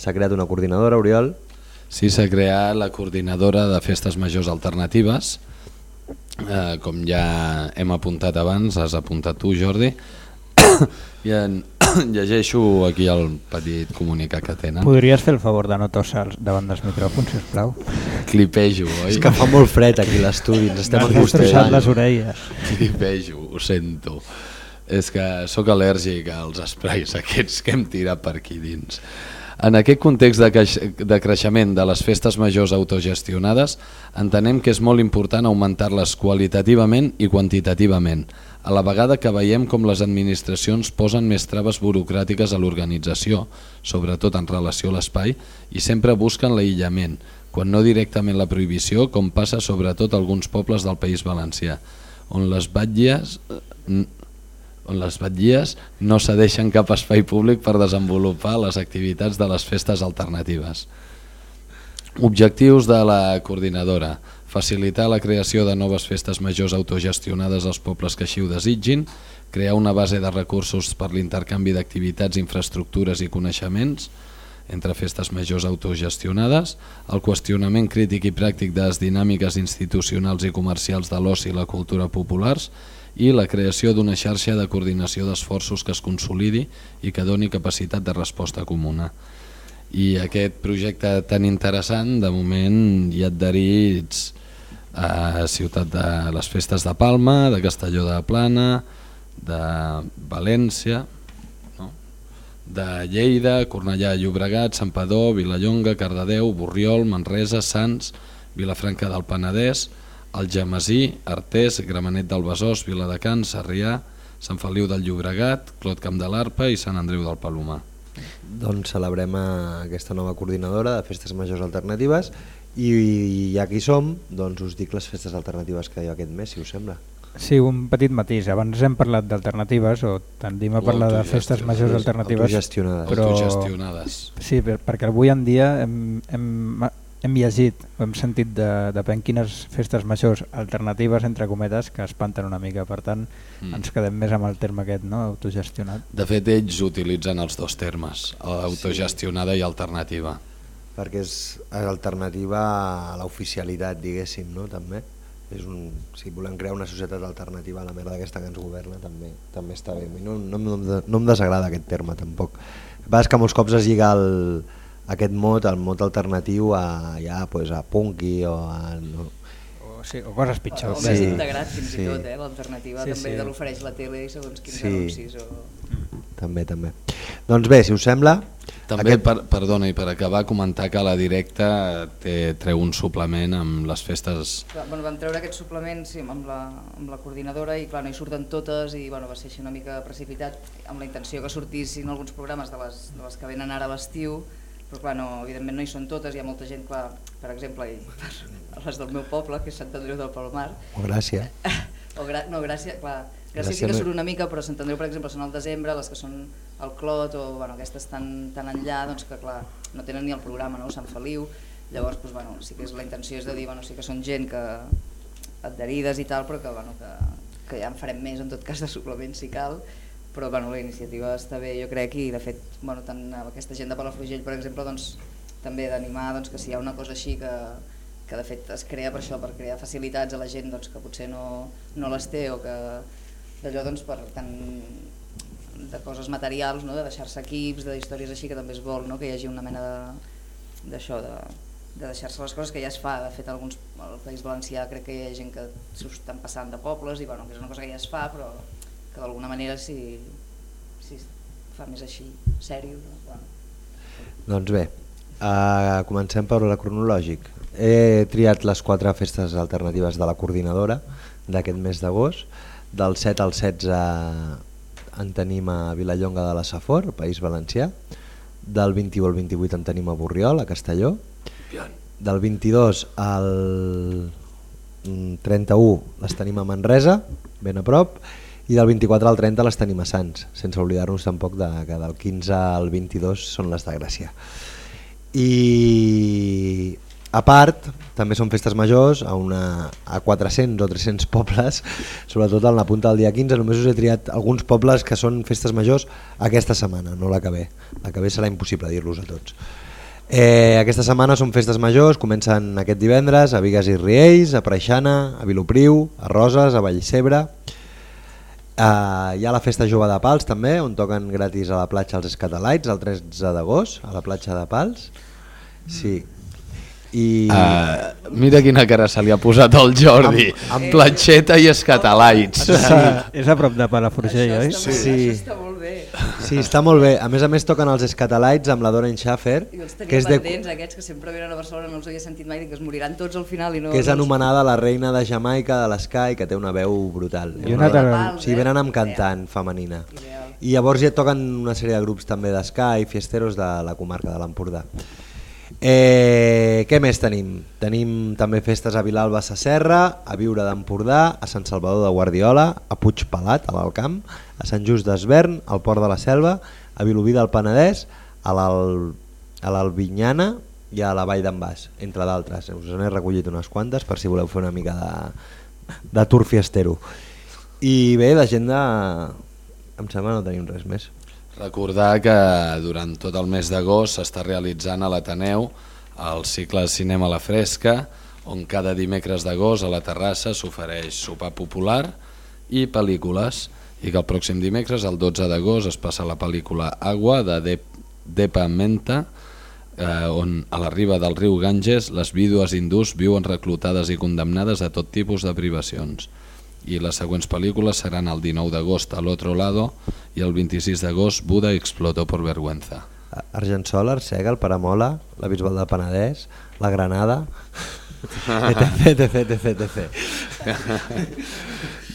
s'ha creat una coordinadora, Oriol, Sí, s'ha creat la coordinadora de festes majors alternatives. Eh, com ja hem apuntat abans, has apuntat tu, Jordi. I en, llegeixo aquí el petit comunicat que tenen. Podries fer el favor de no tossar davant dels micròfons, sisplau? Clipejo, oi? és que fa molt fred aquí l'estudi, ens estem destrossat les acostumant. orelles. Clipejo, ho sento. És que sóc al·lèrgic als esprais aquests que hem tirat per aquí dins. En aquest context de, creix de creixement de les festes majors autogestionades, entenem que és molt important augmentar-les qualitativament i quantitativament, a la vegada que veiem com les administracions posen més traves burocràtiques a l'organització, sobretot en relació a l'espai, i sempre busquen l'aïllament, quan no directament la prohibició, com passa sobretot a alguns pobles del País Valencià, on les batlles eh, on les batllies no cedeixen cap espai públic per desenvolupar les activitats de les festes alternatives. Objectius de la coordinadora. Facilitar la creació de noves festes majors autogestionades als pobles que així ho desitgin, crear una base de recursos per l'intercanvi d'activitats, infraestructures i coneixements entre festes majors autogestionades, el qüestionament crític i pràctic de les dinàmiques institucionals i comercials de l'oci i la cultura populars i la creació d'una xarxa de coordinació d'esforços que es consolidi i que doni capacitat de resposta comuna. I aquest projecte tan interessant, de moment hi adherits a Ciutat de les Festes de Palma, de Castelló de Plana, de València, no? de Lleida, Cornellà, Llobregat, Santpedor, Vilallonga, Cardedeu, Borriol, Manresa, Sants, Vilafranca del Penedès, Algemesí, Artés, Gramenet del Besòs, Viladecans, Sarrià, Sant Feliu del Llobregat, Clot Camp de l'Arpa i Sant Andreu del Palomar. Doncs celebrem aquesta nova coordinadora de festes majors alternatives i, i hi som, doncs us dic les festes alternatives que hi ha aquest mes, si us sembla. Sí, un petit matís. Abans hem parlat d'alternatives o tendim a O parlar de festes majors alternatives. autogestionades. Però, Autogestionades. Sí, per- perquè avui en dia hem, hem, hem llegit, o hem sentit de, depèn quines festes majors alternatives, entre cometes, que espanten una mica. Per tant, Mm. ens quedem més amb el terme aquest, no? autogestionat. De fet, ells utilitzen els dos termes, autogestionada i alternativa. perquè és alternativa a l'oficialitat, diguéssim, no? també. És un, si volem crear una societat alternativa a la merda aquesta que ens governa també també està bé. A mi No, no, no, no em desagrada aquest terme tampoc. El que passa és que molts cops es lliga el, aquest mot, el mot alternatiu a, ja, pues, a punky o a... No, O, sí, o coses O pitjors. més Sí, integrat fins sí. i tot, eh? l'alternativa Sí, també sí. te l'ofereix la tele i segons quins Sí. anuncis. O... també, també. Doncs bé, si us sembla... També, aquest... per, perdona, i per acabar, comentar que la directa té, treu un suplement amb les festes... Clar, bueno, vam treure aquest suplement sí, amb, la, amb la coordinadora i clar, no hi surten totes i bueno, va ser així una mica precipitat amb la intenció que sortissin alguns programes de les, de les que venen ara a l'estiu però clar, no, evidentment no hi són totes, hi ha molta gent, clar, per exemple, i per les del meu poble, que és Sant Andreu del Palomar, Oh, gràcia. o gra, no, Gràcia, clar, Gràcia sí Gràcia que no- surt una mica, però Sant Andreu, per exemple, són al desembre, les que són al Clot o bueno, aquestes tan, tan enllà, doncs que clar, no tenen ni el programa, no? Sant Feliu, llavors doncs, bueno, sí que és, la intenció és de dir, bueno, sí que són gent que adherides i tal, però que, bueno, que, que ja en farem més en tot cas de suplement si cal, però bueno, la iniciativa està bé, jo crec, i de fet, bueno, tant aquesta gent de Palafrugell, per exemple, doncs, també d'animar doncs, que si hi ha una cosa així que, que de fet es crea per això, per crear facilitats a la gent doncs, que potser no, no les té o que d'allò doncs, per tant de coses materials, no? de deixar-se equips, de històries així que també es vol no? que hi hagi una mena de d'això, de, de deixar-se les coses que ja es fa, de fet alguns, al País Valencià crec que hi ha gent que s'ho estan passant de pobles i bueno, que és una cosa que ja es fa però que d'alguna manera si, si es fa més així, sèrio, doncs, bueno. Doncs bé, uh, comencem per la cronològic. He triat les quatre festes alternatives de la coordinadora d'aquest mes d'agost. Del 7 al 16 en tenim a Vilallonga de la Safor, País Valencià. Del 21 al 28 en tenim a Borriol, a Castelló. Del 22 al mm, 31 les tenim a Manresa, ben a prop, i del 24 al 30 les tenim a Sants, sense oblidar-nos tampoc de, que del 15 al 22 són les de Gràcia. I a part, també són festes majors a, una, a 400 o 300 pobles, sobretot en la punta del dia 15, només us he triat alguns pobles que són festes majors aquesta setmana, no la que ve. La que ve serà impossible dir-los a tots. Eh, aquesta setmana són festes majors, comencen aquest divendres a Vigues i Riells, a Preixana, a Vilopriu, a Roses, a Vallcebre. Eh, hi ha la festa jove de Pals també, on toquen gratis a la platja els Escatalites el 13 d'agost, a la platja de Pals. Sí. I... Uh, mira quina cara se li ha posat al Jordi, amb, amb... platxeta i escatalaits. Sí. És a prop de Palafrugell, oi? Això està, Sí. sí. Sí, està molt bé. A més a més toquen els Escatalites amb la Doren Schaffer, I els tenia que és, de, pendents, aquests que sempre venen a Barcelona, no els havia sentit mai, dic que es moriran tots al final. I no, que és anomenada la reina de Jamaica de l'Sky, que té una veu brutal. I una altra- Pals, Sí, eh? venen amb cantant femenina. Ideal. I llavors ja toquen una sèrie de grups també d'Sky, fiesteros de la comarca de l'Empordà. Eh, què més tenim? Tenim també festes a Vilalba Sacerra, a Viure d'Empordà, a Sant Salvador de Guardiola, a Puigpelat, a l'Alcamp, a Sant Just d'Esvern, al Port de la Selva, a Vilobí del Penedès, a l'Al- a l'Albinyana i a la Vall d'en Bas, entre d'altres. Us n'he recollit unes quantes per si voleu fer una mica de, de tour fiestero. I bé, d'agenda em sembla no tenim res més. Recordar que durant tot el mes d'agost s'està realitzant a l'Ateneu el cicle cinema a la fresca, on cada dimecres d'agost a la terrassa s'ofereix sopar popular i pel·lícules, i que el pròxim dimecres, el 12 d'agost, es passa la pel·lícula Agua de Dep Depa Menta, eh, on a la riba del riu Ganges les vídues hindús viuen reclutades i condemnades a tot tipus de privacions i les següents pel·lícules seran el 19 d'agost a l'Otro Lado i el 26 d'agost Buda explotó por vergüenza. Argençola, Arsega, el Paramola, la Bisbal de Penedès, la Granada, etc, etc, etc, etc.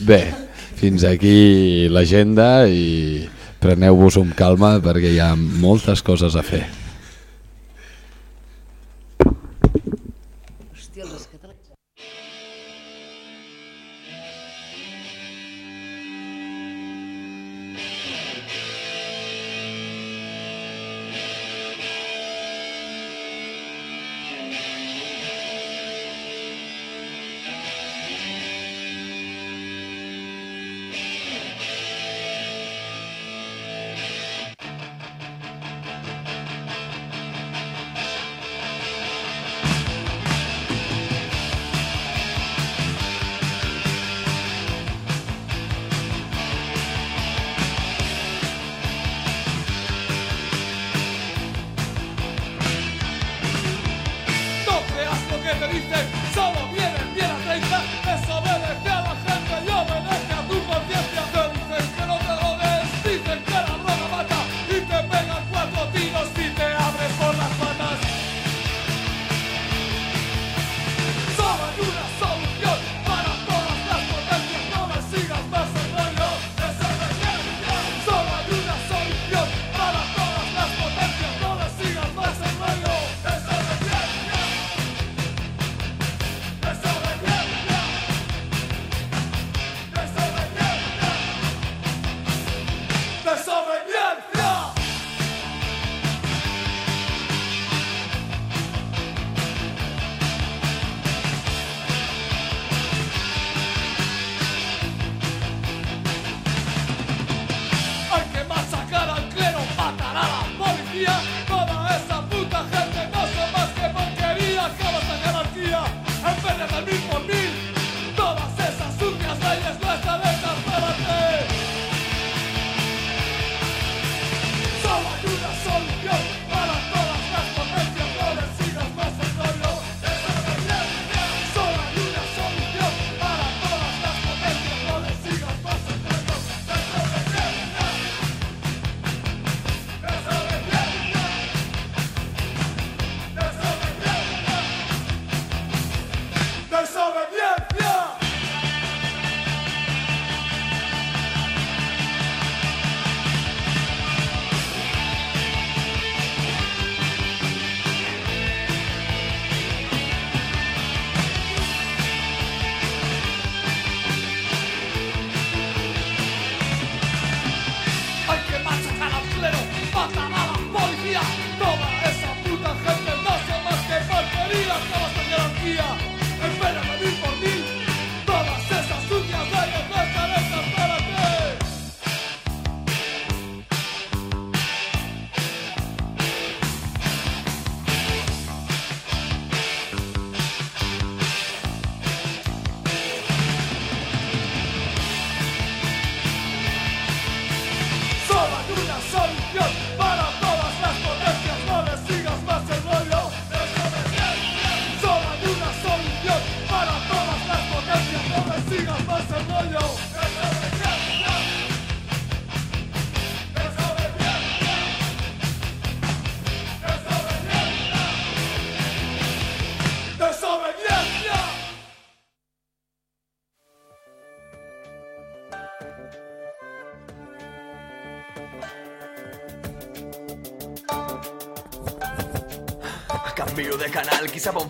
Bé, fins aquí l'agenda i preneu-vos amb calma perquè hi ha moltes coses a fer.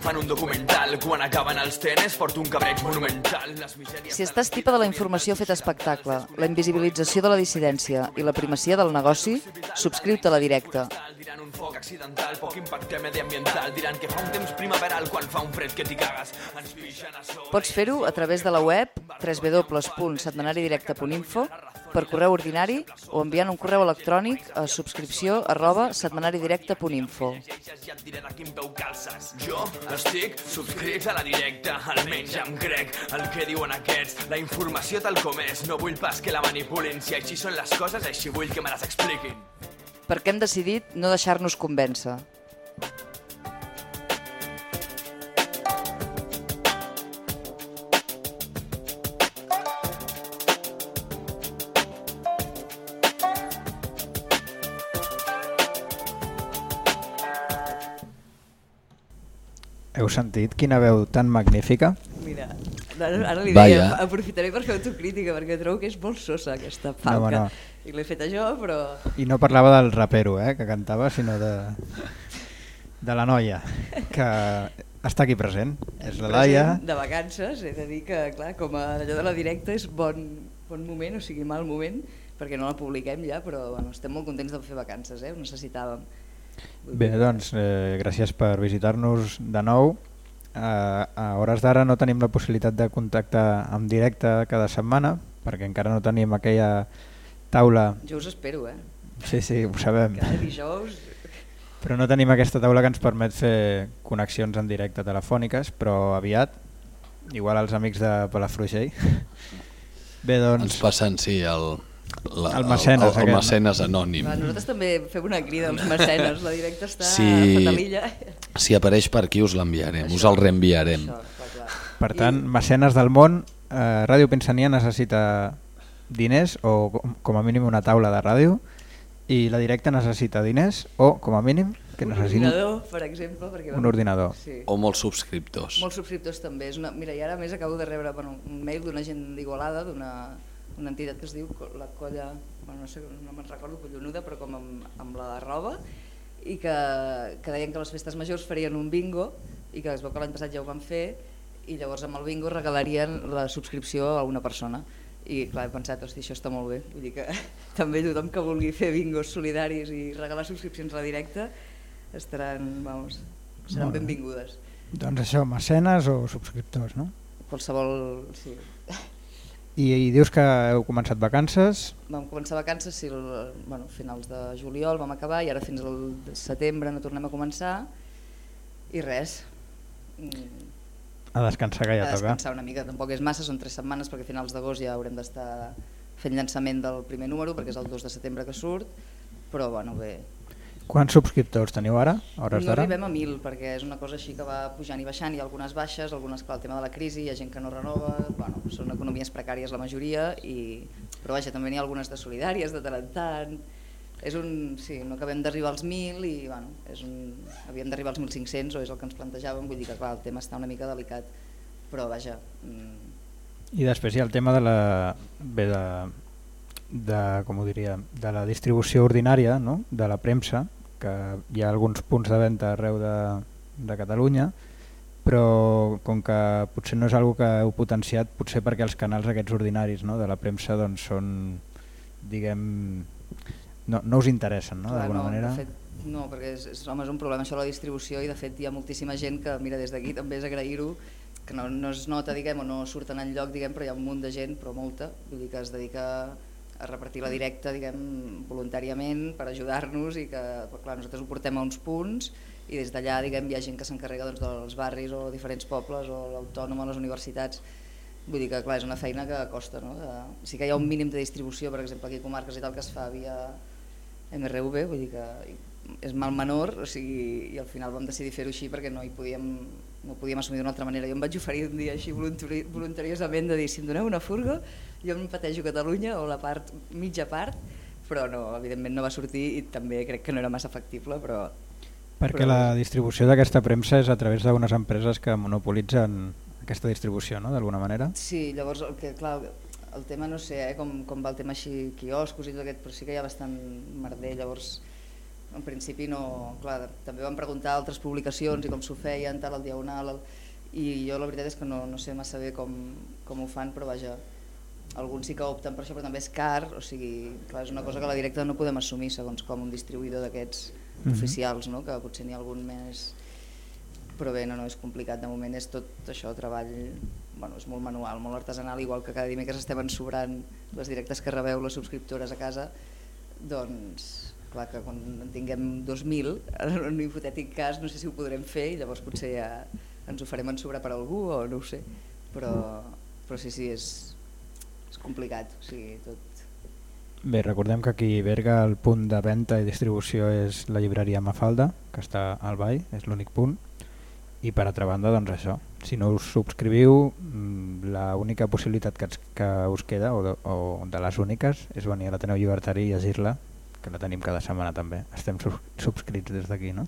Fan un documental. Quan acaben els tenes, porto un cabreig monumental. Les misèries... Si estàs tipa de la informació feta espectacle, la invisibilització de la dissidència i la primacia del negoci, subscriu-te a la directa. Diran un foc accidental, poc impacte mediambiental. Diran que fa un temps primaveral quan fa un fred que t'hi cagues. Ens vixen a sobre. Pots fer-ho a través de la web www.setmanaridirecte.info per correu ordinari o enviant un correu electrònic a subscripció arroba setmanaridirecte.info. Ja et diré de quin peu calces. Jo estic subscrits a la directa, almenys em crec el que diuen aquests. La informació tal com és, no vull pas que la manipulin. Si així són les coses, així vull que me les expliquin. Perquè hem decidit no deixar-nos convèncer. Heu sentit quina veu tan magnífica? Mira, ara, ara li deia, aprofitaré per fer autocrítica perquè trobo que és molt sosa aquesta falca. no. I l'he feta jo, però... I no parlava del rapero eh, que cantava, sinó de, de la noia, que està aquí present. És la Laia. de vacances, he de dir que clar, com a allò de la directa és bon, bon moment, o sigui mal moment, perquè no la publiquem ja, però bueno, estem molt contents de fer vacances, eh? ho necessitàvem. Bé, doncs, eh, gràcies per visitar-nos de nou. Eh, a hores d'ara no tenim la possibilitat de contactar en directe cada setmana, perquè encara no tenim aquella taula... Jo us espero, eh? Sí, sí, ho sabem. Cada dijous... Però no tenim aquesta taula que ens permet fer connexions en directe telefòniques, però aviat, igual els amics de Palafrugell. Bé, doncs... Ens passen, sí, el, la, El mecenes el, el, aquest, no? mecenes anònim. Va, nosaltres també fem una crida als mecenes, la directa està Si, a Fatalilla. si apareix per aquí us l'enviarem, us el reenviarem. Per tant, mecenes del món, eh, Ràdio Pinsania necessita diners o com- com a mínim una taula de ràdio i la directa necessita diners o com a mínim que Un necessita ordinador, per exemple. Perquè, un ordinador. Sí. O molts subscriptors. Molts subscriptors també. És una... Mira, i ara a més acabo de rebre bueno, un mail d'una gent d'Igualada, d'una una entitat que es diu la colla, bueno, no sé, no me'n recordo, collonuda, però com amb, amb la roba, i que, que deien que les festes majors farien un bingo i que es veu que l'any passat ja ho van fer i llavors amb el bingo regalarien la subscripció a una persona i clar, he pensat, hosti, això està molt bé vull dir que també tothom que vulgui fer bingos solidaris i regalar subscripcions a la directa estaran, vamos, seran benvingudes Doncs això, mecenes o subscriptors, no? qualsevol, sí. I, I dius que heu començat vacances, Vam començar vacances sí, el, bueno, finals de juliol vam acabar i ara fins al setembre no tornem a començar i res. A descansar que ja a toca. descansar una mica, tampoc és massa, són tres setmanes perquè a finals d'agost ja haurem d'estar fent llançament del primer número perquè és el 2 de setembre que surt, però bueno, bé, Quants subscriptors teniu ara, hores no arribem a 1.000 perquè és una cosa així que va pujant i baixant, hi ha algunes baixes, algunes clar, el tema de la crisi, hi ha gent que no renova, bueno, són economies precàries la majoria, i, però vaja, també n'hi ha algunes de solidàries de tant en tant, és un, sí, no acabem d'arribar als 1.000 i bueno, és un, havíem d'arribar als 1.500 o és el que ens plantejàvem, vull dir que clar, el tema està una mica delicat, però vaja, mm, I després hi ha el tema de la, bé, de, de, com ho diria, de la distribució ordinària, no? de la premsa, que hi ha alguns punts de venda arreu de, de Catalunya, però com que potser no és algo que heu potenciat, potser perquè els canals aquests ordinaris no? de la premsa doncs, són, diguem, no, no us interessen no? D'alguna no, manera. De fet, no, perquè és, és, home, és un problema això de la distribució i de fet hi ha moltíssima gent que mira des d'aquí també és agrair-ho que no, no es nota diguem, o no surten en lloc diguem, però hi ha un munt de gent, però molta, vull dir que es dedica a repartir la directa diguem, voluntàriament per ajudar-nos i que clar, nosaltres ho portem a uns punts i des d'allà diguem, hi ha gent que s'encarrega doncs, dels barris o diferents pobles o l'autònoma, les universitats vull dir que clar, és una feina que costa no? de, sí que hi ha un mínim de distribució per exemple aquí a comarques i tal que es fa via MRV vull dir que és mal menor o sigui, i al final vam decidir fer-ho així perquè no hi podíem no podíem assumir d'una altra manera. Jo em vaig oferir un dia així voluntari voluntariosament de dir si em doneu una furga jo em patejo Catalunya o la part mitja part, però no, evidentment no va sortir i també crec que no era massa factible, però... Perquè però... la distribució d'aquesta premsa és a través d'unes empreses que monopolitzen aquesta distribució, no?, d'alguna manera. Sí, llavors, el que, clar, el tema no sé eh, com, com va el tema així, quioscos i tot aquest, però sí que hi ha bastant merder, llavors en principi no, clar, també vam preguntar altres publicacions i com s'ho feien, tal, el Diagonal, el, i jo la veritat és que no, no sé massa bé com, com ho fan, però vaja, alguns sí que opten per això, però també és car, o sigui, clar, és una cosa que la directa no podem assumir segons com un distribuïdor d'aquests mm -hmm. oficials, no? que potser n'hi ha algun més... Però bé, no, no, és complicat, de moment és tot això, treball, bueno, és molt manual, molt artesanal, igual que cada dimecres estem ensobrant les directes que rebeu les subscriptores a casa, doncs clar que quan en tinguem 2.000, en un hipotètic cas no sé si ho podrem fer i llavors potser ja ens ho farem ensobrar per algú o no ho sé, però, però sí, sí, és, complicat, o sigui, tot... Bé, recordem que aquí a Berga el punt de venda i distribució és la llibreria Mafalda, que està al Vall, és l'únic punt, i per altra banda, doncs això, si no us subscriviu, mm, l'única possibilitat que, que us queda, o de, o de les úniques, és venir a l'Ateneu Llibertari i llegir-la que la tenim cada setmana també, estem subscrits des d'aquí. No?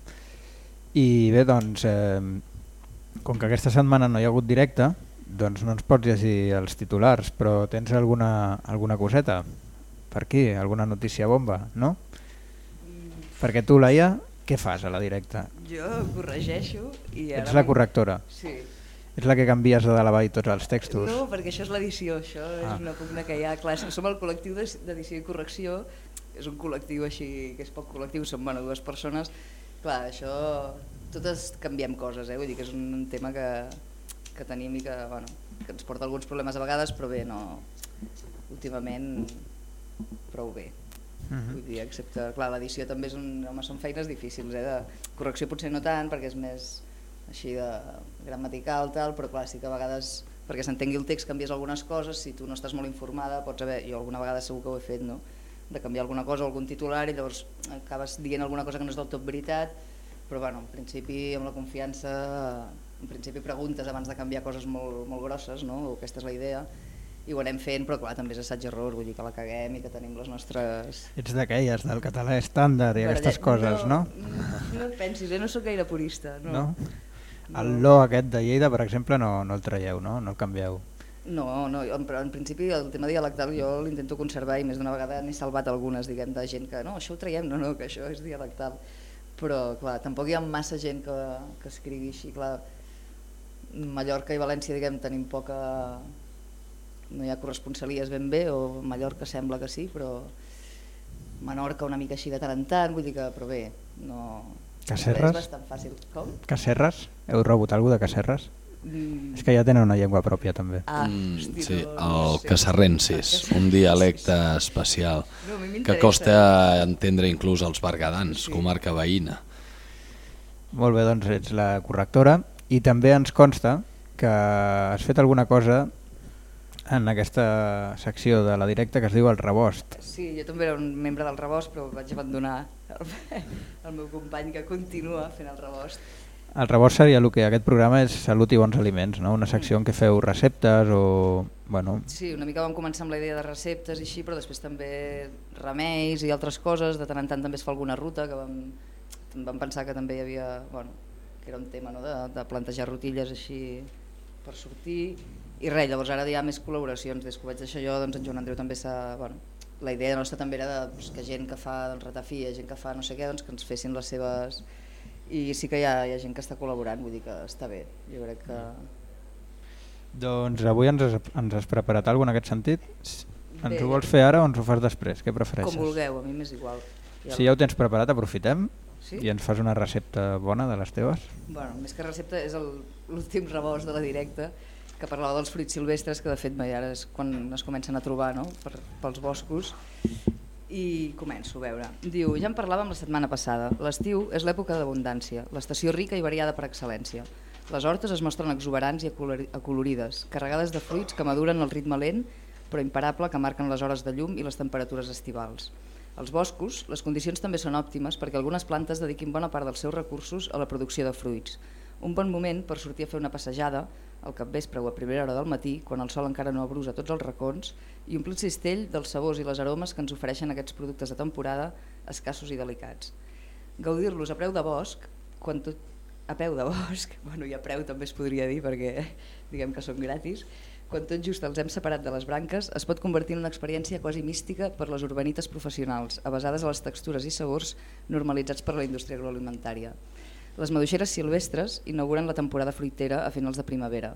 I bé, doncs, eh, com que aquesta setmana no hi ha hagut directe, doncs no ens pots llegir els titulars, però tens alguna, alguna coseta per aquí, alguna notícia bomba, no? Mm. Perquè tu, Laia, què fas a la directa? Jo corregeixo i ara... Ets la correctora? Sí. És la que canvies de dalt tots els textos? No, perquè això és l'edició, això ah. és una pugna que hi ha. Clar, som el col·lectiu d'edició i correcció és un col·lectiu així, que és poc col·lectiu, som bueno, dues persones, clar, això, totes canviem coses, eh? vull dir que és un tema que, que tenim i que, bueno, que ens porta alguns problemes a vegades, però bé, no, últimament prou bé. Uh -huh. Vull dir, excepte, clar, l'edició també és un, home, són feines difícils, eh? de correcció potser no tant, perquè és més així de gramatical, tal, però clar, sí que a vegades perquè s'entengui el text canvies algunes coses, si tu no estàs molt informada pots haver, jo alguna vegada segur que ho he fet, no? de canviar alguna cosa o algun titular i llavors acabes dient alguna cosa que no és del tot veritat, però bueno, en principi amb la confiança, en principi preguntes abans de canviar coses molt, molt grosses, no? o aquesta és la idea, i ho anem fent, però clar, també és assaig-error, vull dir que la caguem i que tenim les nostres... Ets d'aquelles, del català estàndard i aquestes coses, no? No, no et pensis, eh? no sóc gaire purista. No? no? El lo aquest de Lleida, per exemple, no, no el traieu, no? no el canvieu. No, no, però en principi el tema dialectal jo l'intento conservar i més d'una vegada n'he salvat algunes diguem, de gent que no, això ho traiem, no, no, que això és dialectal. Però clar, tampoc hi ha massa gent que, que escrigui així, clar, Mallorca i València diguem, tenim poca... no hi ha corresponsalies ben bé, o Mallorca sembla que sí, però Menorca una mica així de tant en tant, vull dir que, però bé, no... Cacerres? És bastant fàcil. Com? Cacerres? Heu rebut alguna de Cacerres? Mm. És que ja tenen una llengua pròpia també. Ah, mm, hosti, sí, no, el no sé. casarrensis, un dialecte especial No, que costa entendre inclús als bergadans, Sí. comarca veïna. Molt bé, doncs ets la correctora i també ens consta que has fet alguna cosa en aquesta secció de la directa que es diu el rebost. Sí, jo també era un membre del rebost, però vaig abandonar el, el meu company que continua fent el rebost. El rebost seria el que aquest programa és Salut i bons aliments, no? una secció en què feu receptes o... Bueno, Sí, una mica vam començar amb la idea de receptes i així, però després també remeis i altres coses, de tant en tant també es fa alguna ruta, que vam, vam pensar que també hi havia, bueno, que era un tema no? de, de plantejar rutilles així per sortir, i res, llavors ara hi ha més col·laboracions, des que ho vaig deixar jo, doncs en Joan Andreu també s'ha... Bueno, la idea nostra també era de, doncs, que gent que fa doncs, ratafia, gent que fa no sé què, doncs, que ens fessin les seves... I sí que hi ha, hi ha gent que està col·laborant, vull dir que està bé, jo crec que... doncs avui ens has, ens has preparat alguna en aquest sentit? Ens Bé. ho vols fer ara o ens ho fas després? Què prefereixes? Com vulgueu, a mi m'és igual. Si ja ho tens preparat, aprofitem Sí? i ens fas una recepta bona de les teves. Bueno, més que recepta és el- l'últim rebost de la directa que parlava dels fruits silvestres que de fet bé, ara és quan es comencen a trobar no? per, pels boscos i començo a veure. Diu, ja en parlàvem la setmana passada, l'estiu és l'època d'abundància, l'estació rica i variada per excel·lència. Les hortes es mostren exuberants i acolori- acolorides, carregades de fruits que maduren al ritme lent però imparable que marquen les hores de llum i les temperatures estivals. Als boscos, les condicions també són òptimes perquè algunes plantes dediquin bona part dels seus recursos a la producció de fruits. Un bon moment per sortir a fer una passejada al capvespre o a primera hora del matí, quan el sol encara no abrusa tots els racons, i omplir el cistell dels sabors i les aromes que ens ofereixen aquests productes de temporada escassos i delicats. Gaudir-los a preu de bosc, quan tot, a peu de bosc, bueno, i a preu també es podria dir perquè diguem que són gratis, quan tot just els hem separat de les branques, es pot convertir en una experiència quasi mística per les urbanites professionals, avasades a les textures i sabors normalitzats per la indústria agroalimentària. Les maduixeres silvestres inauguren la temporada fruitera a finals de primavera.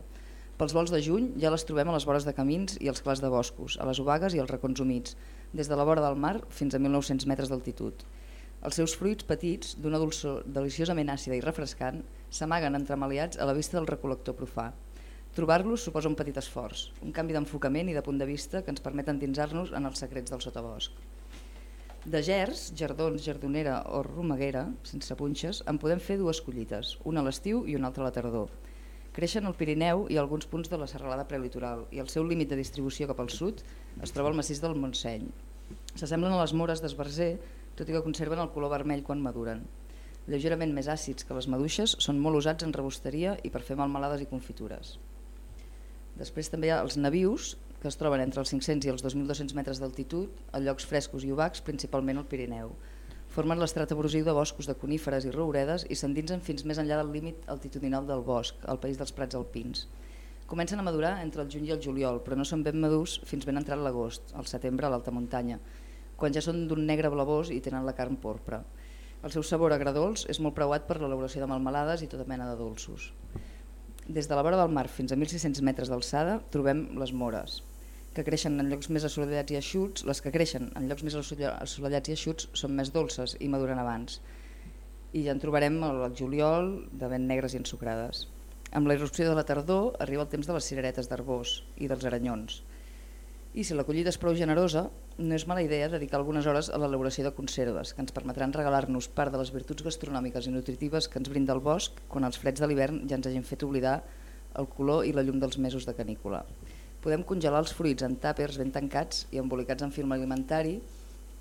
Pels vols de juny ja les trobem a les vores de camins i als clars de boscos, a les obagues i als racons humits, des de la vora del mar fins a 1.900 metres d'altitud. Els seus fruits petits, d'una dolçor deliciosament àcida i refrescant, s'amaguen entremaliats a la vista del recolector profà. Trobar-los suposa un petit esforç, un canvi d'enfocament i de punt de vista que ens permet endinsar-nos en els secrets del sotabosc. De gers, jardons, jardonera o romeguera, sense punxes, en podem fer dues collites, una a l'estiu i una altra a la tardor. Creixen al Pirineu i alguns punts de la serralada prelitoral i el seu límit de distribució cap al sud es troba al massís del Montseny. S'assemblen a les mores d'esbarzer, tot i que conserven el color vermell quan maduren. Lleugerament més àcids que les maduixes, són molt usats en rebosteria i per fer malmelades i confitures. Després també hi ha els navius, que es troben entre els 500 i els 2.200 metres d'altitud, a llocs frescos i obacs, principalment al Pirineu. Formen l'estrata abrosiu de boscos de coníferes i rouredes i s'endinsen fins més enllà del límit altitudinal del bosc, al país dels prats alpins. Comencen a madurar entre el juny i el juliol, però no són ben madurs fins ben entrat l'agost, al setembre a l'alta muntanya, quan ja són d'un negre blavós i tenen la carn porpra. El seu sabor agradols és molt preuat per l'elaboració de melmelades i tota mena de dolços. Des de la vora del mar fins a 1.600 metres d'alçada trobem les mores, que creixen en llocs més assolellats i eixuts, les que creixen en llocs més assolellats i eixuts són més dolces i maduren abans. I ja en trobarem al juliol de vent negres i ensucrades. Amb la irrupció de la tardor arriba el temps de les cireretes d'arbós i dels aranyons. I si la collita és prou generosa, no és mala idea dedicar algunes hores a l'elaboració de conserves, que ens permetran regalar-nos part de les virtuts gastronòmiques i nutritives que ens brinda el bosc quan els freds de l'hivern ja ens hagin fet oblidar el color i la llum dels mesos de canícula. Podem congelar els fruits en tàpers ben tancats i embolicats en film alimentari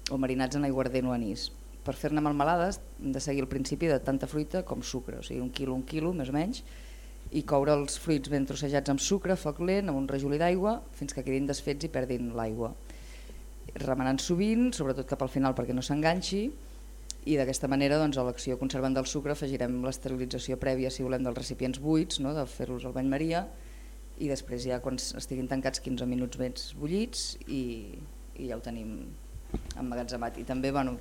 o marinats en aiguardent o anís. Per fer-ne melmelades hem de seguir el principi de tanta fruita com sucre, o sigui un quilo, un quilo més o menys, i coure els fruits ben trossejats amb sucre, foc lent, amb un rajolí d'aigua, fins que quedin desfets i perdin l'aigua remenant sovint, sobretot cap al final perquè no s'enganxi, i d'aquesta manera doncs, a l'acció conservant del sucre afegirem l'esterilització prèvia si volem dels recipients buits, no? de fer-los al bany maria, i després ja quan estiguin tancats 15 minuts més bullits i, i ja ho tenim emmagatzemat. I també, bueno,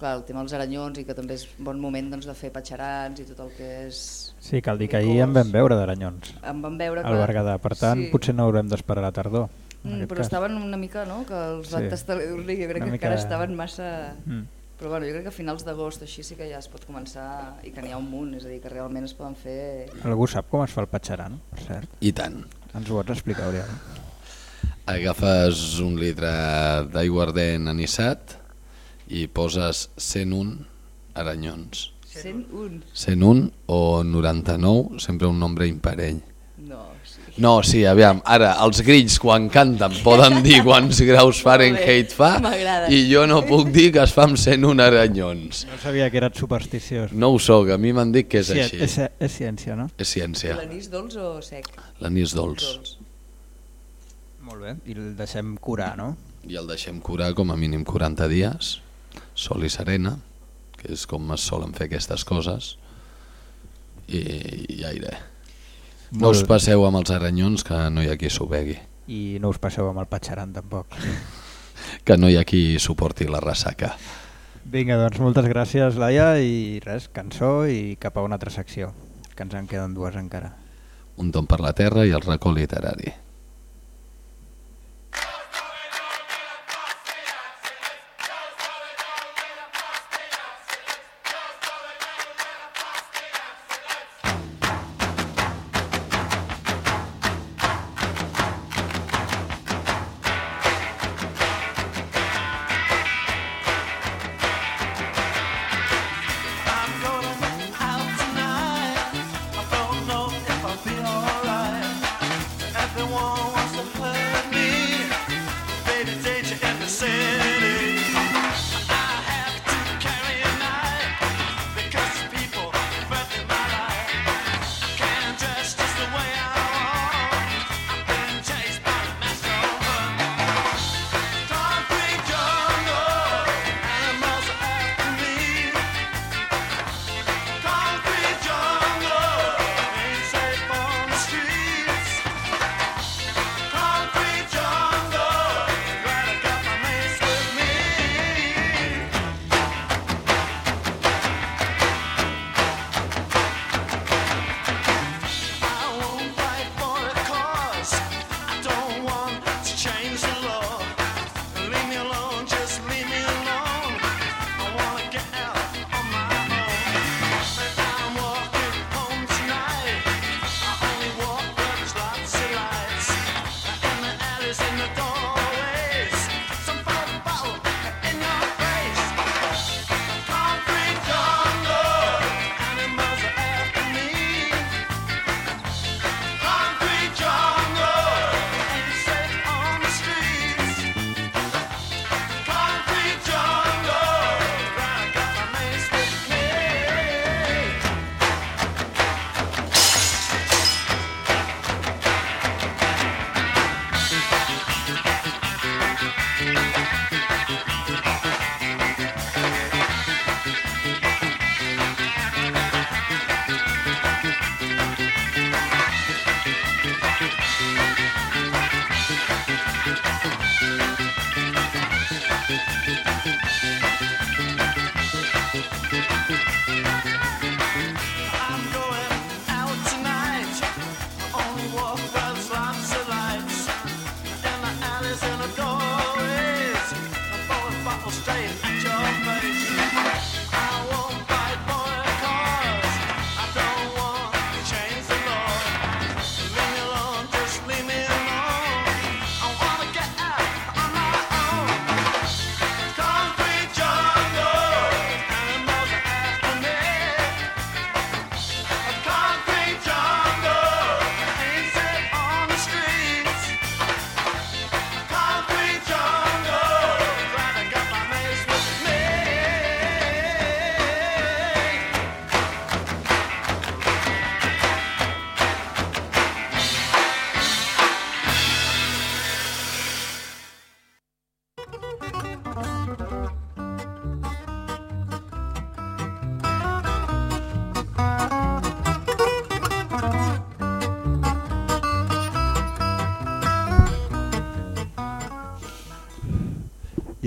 clar, el tema dels aranyons i que també és bon moment doncs, de fer patxarans i tot el que és... Sí, cal dir que ahir en vam veure d'aranyons. En vam veure, Al Berguedà, per tant, sí. potser no haurem d'esperar a la tardor. Mm, però cas. estaven una mica, no?, que els van sí. tastar l'Edurli, jo crec una que mica... encara estaven massa... Mm. Però bueno, jo crec que a finals d'agost així sí que ja es pot començar i que n'hi ha un munt, és a dir, que realment es poden fer... Algú sap com es fa el patxaran, per cert? I tant. Ens ho pots explicar, Oriol? Agafes un litre d'aiguardent anissat i poses 101 aranyons. 101? 101 o 99, sempre un nombre imparell. No, no, sí, aviam, ara els grills quan canten poden dir quants graus Fahrenheit fa i jo no puc dir que es fa amb 101 aranyons. No sabia que eres supersticiós. No ho sóc, a mi m'han dit que és sí, així. És, és ciència, no? És ciència. L'anís dolç o sec? L'anís dolç. dolç. Molt bé, i el deixem curar, no? I el deixem curar com a mínim 40 dies, sol i serena, que és com es solen fer aquestes coses, i, i aire. No us passeu amb els aranyons, que no hi ha qui s'ho begui. I no us passeu amb el patxaran, tampoc. que no hi ha qui suporti la ressaca. Vinga, doncs moltes gràcies, Laia, i res, cançó i cap a una altra secció, que ens en queden dues encara. Un tom per la terra i el racó literari.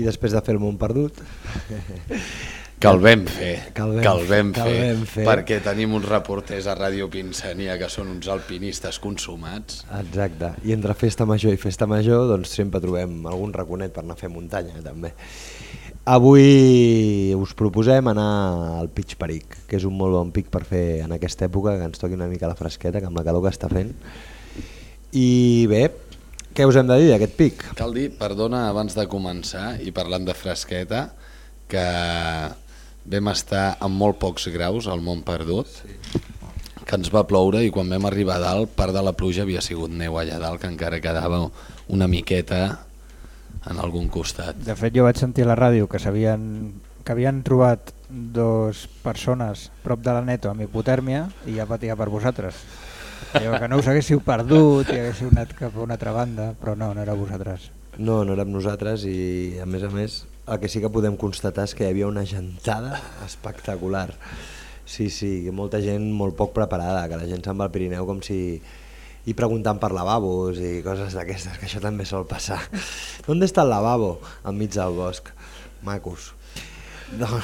I després de fer el món perdut... Que el vam fer, Que el vam- que el vam, que el fer, vam fer. perquè tenim uns reporters a Ràdio Pinsania que són uns alpinistes consumats. Exacte, i entre festa major i festa major doncs sempre trobem algun raconet per anar a fer muntanya també. Avui us proposem anar al Pic Peric, que és un molt bon pic per fer en aquesta època, que ens toqui una mica la fresqueta, que amb la calor que està fent. I bé, què us hem de dir d'aquest pic? Cal dir, perdona, abans de començar, i parlant de fresqueta, que vam estar amb molt pocs graus al món perdut, que ens va ploure i quan vam arribar a dalt, part de la pluja havia sigut neu allà dalt, que encara quedava una miqueta en algun costat. De fet, jo vaig sentir a la ràdio que s'havien que havien trobat dos persones prop de la neto amb hipotèrmia i ja patia per vosaltres. Diu que no us haguéssiu perdut i haguéssiu anat cap a una altra banda, però no, no era vosaltres. No, no érem nosaltres i a més a més el que sí que podem constatar és que hi havia una gentada espectacular. Sí, sí, molta gent molt poc preparada, que la gent se'n va al Pirineu com si... i preguntant per lavabos i coses d'aquestes, que això també sol passar. ¿Dónde està el lavabo? Enmig del bosc. Macos. Don-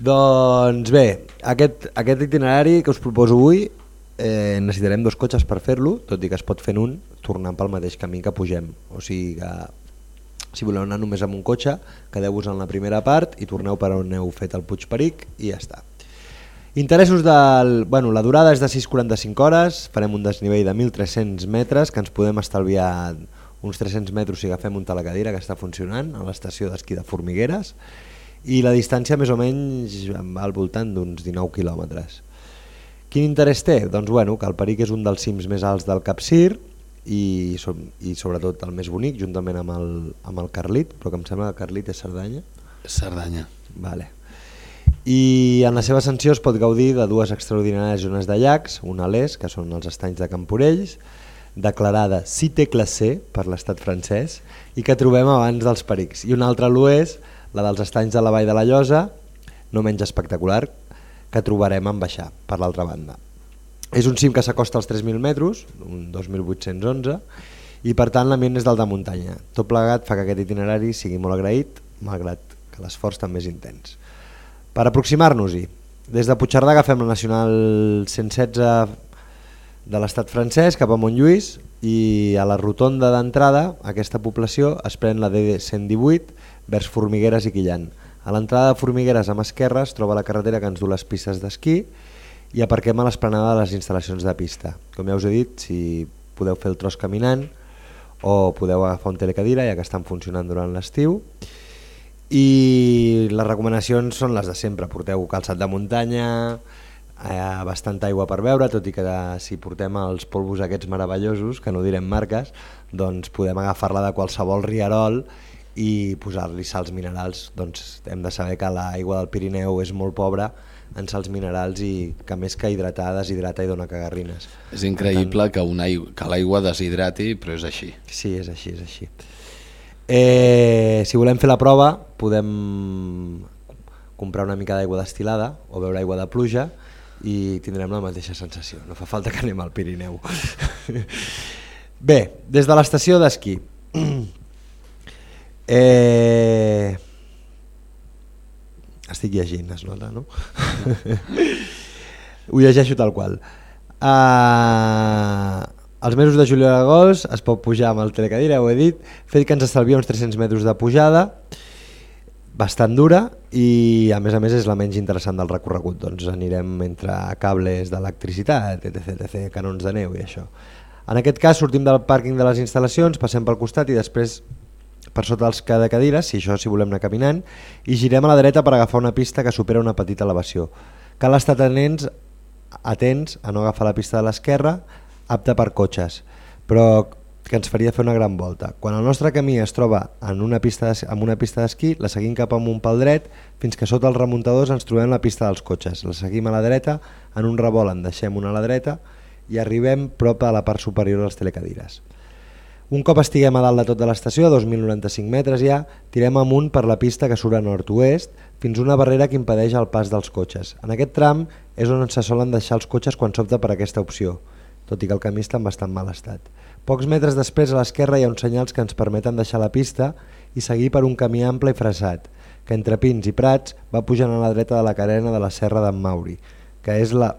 Doncs bé, aquest, aquest itinerari que us proposo avui eh, necessitarem dos cotxes per fer-lo, tot i que es pot fer un, tornant pel mateix camí que pugem. O sigui que si voleu anar només amb un cotxe, quedeu-vos en la primera part i torneu per on heu fet el Puig Peric i ja està. Interessos del... Bueno, la durada és de 6,45 hores, farem un desnivell de 1.300 metres, que ens podem estalviar uns 300 metres si agafem un telecadira que està funcionant a l'estació d'esquí de Formigueres, i la distància més o menys va al voltant d'uns 19 quilòmetres. Quin interès té? Doncs bueno, que el Peric és un dels cims més alts del Capcir i, i sobretot el més bonic, juntament amb el, amb el Carlit, però que em sembla que el Carlit és Cerdanya. Cerdanya. Vale. I en la seva ascensió es pot gaudir de dues extraordinàries zones de llacs, una a l'est, que són els estanys de Camporells, declarada cité classé per l'estat francès i que trobem abans dels Perics, i una altra a l'oest, la dels estanys de la Vall de la Llosa, no menys espectacular, que trobarem en baixar per l'altra banda. És un cim que s'acosta als 3.000 metres, un 2.811, i per tant l'ambient és del de muntanya. Tot plegat fa que aquest itinerari sigui molt agraït, malgrat que l'esforç també és intens. Per aproximar-nos-hi, des de Puigcerdà agafem la Nacional 116 de l'estat francès cap a Montlluís i a la rotonda d'entrada aquesta població es pren la D118 vers Formigueres i Quillan. A l'entrada de Formigueres a mà esquerra es troba la carretera que ens du les pistes d'esquí i aparquem a l'esplanada de les instal·lacions de pista. Com ja us he dit, si podeu fer el tros caminant o podeu agafar un telecadira ja que estan funcionant durant l'estiu i les recomanacions són les de sempre, porteu calçat de muntanya, eh, bastanta aigua per beure, tot i que de, si portem els polvos aquests meravellosos, que no direm marques, doncs podem agafar-la de qualsevol riarol i posar-li sals minerals. Doncs hem de saber que l'aigua del Pirineu és molt pobra en sals minerals i que més que hidratar, deshidrata i dona cagarrines. És increïble que, una que l'aigua deshidrati, però és així. Sí, és així, és així. Eh, si volem fer la prova podem comprar una mica d'aigua destilada o beure aigua de pluja i tindrem la mateixa sensació. No fa falta que anem al Pirineu. Bé, des de l'estació d'esquí. eh... Estic llegint, es nota, no? Ho llegeixo tal qual. Uh, els mesos de juliol i agost es pot pujar amb el telecadira, ho he dit, fet que ens estalvia uns 300 metres de pujada, bastant dura i a més a més és la menys interessant del recorregut, doncs anirem entre cables d'electricitat, etc, etc, canons de neu i això. En aquest cas sortim del pàrquing de les instal·lacions, passem pel costat i després per sota els cada cadires, si això si volem anar caminant, i girem a la dreta per agafar una pista que supera una petita elevació. Cal estar atents, atents a no agafar la pista de l'esquerra, apta per cotxes, però que ens faria fer una gran volta. Quan el nostre camí es troba en una pista de, en una pista d'esquí, la seguim cap amunt pel dret fins que sota els remuntadors ens trobem la pista dels cotxes. La seguim a la dreta, en un revolt en deixem una a la dreta i arribem prop a la part superior de les telecadires. Un cop estiguem a dalt de tota l'estació, a 2.095 metres ja, tirem amunt per la pista que surt a nord-oest fins a una barrera que impedeix el pas dels cotxes. En aquest tram és on se solen deixar els cotxes quan s'opta per aquesta opció, tot i que el camí està en bastant mal estat. Pocs metres després a l'esquerra hi ha uns senyals que ens permeten deixar la pista i seguir per un camí ample i fressat, que entre pins i prats va pujant a la dreta de la carena de la serra d'en Mauri, que és la,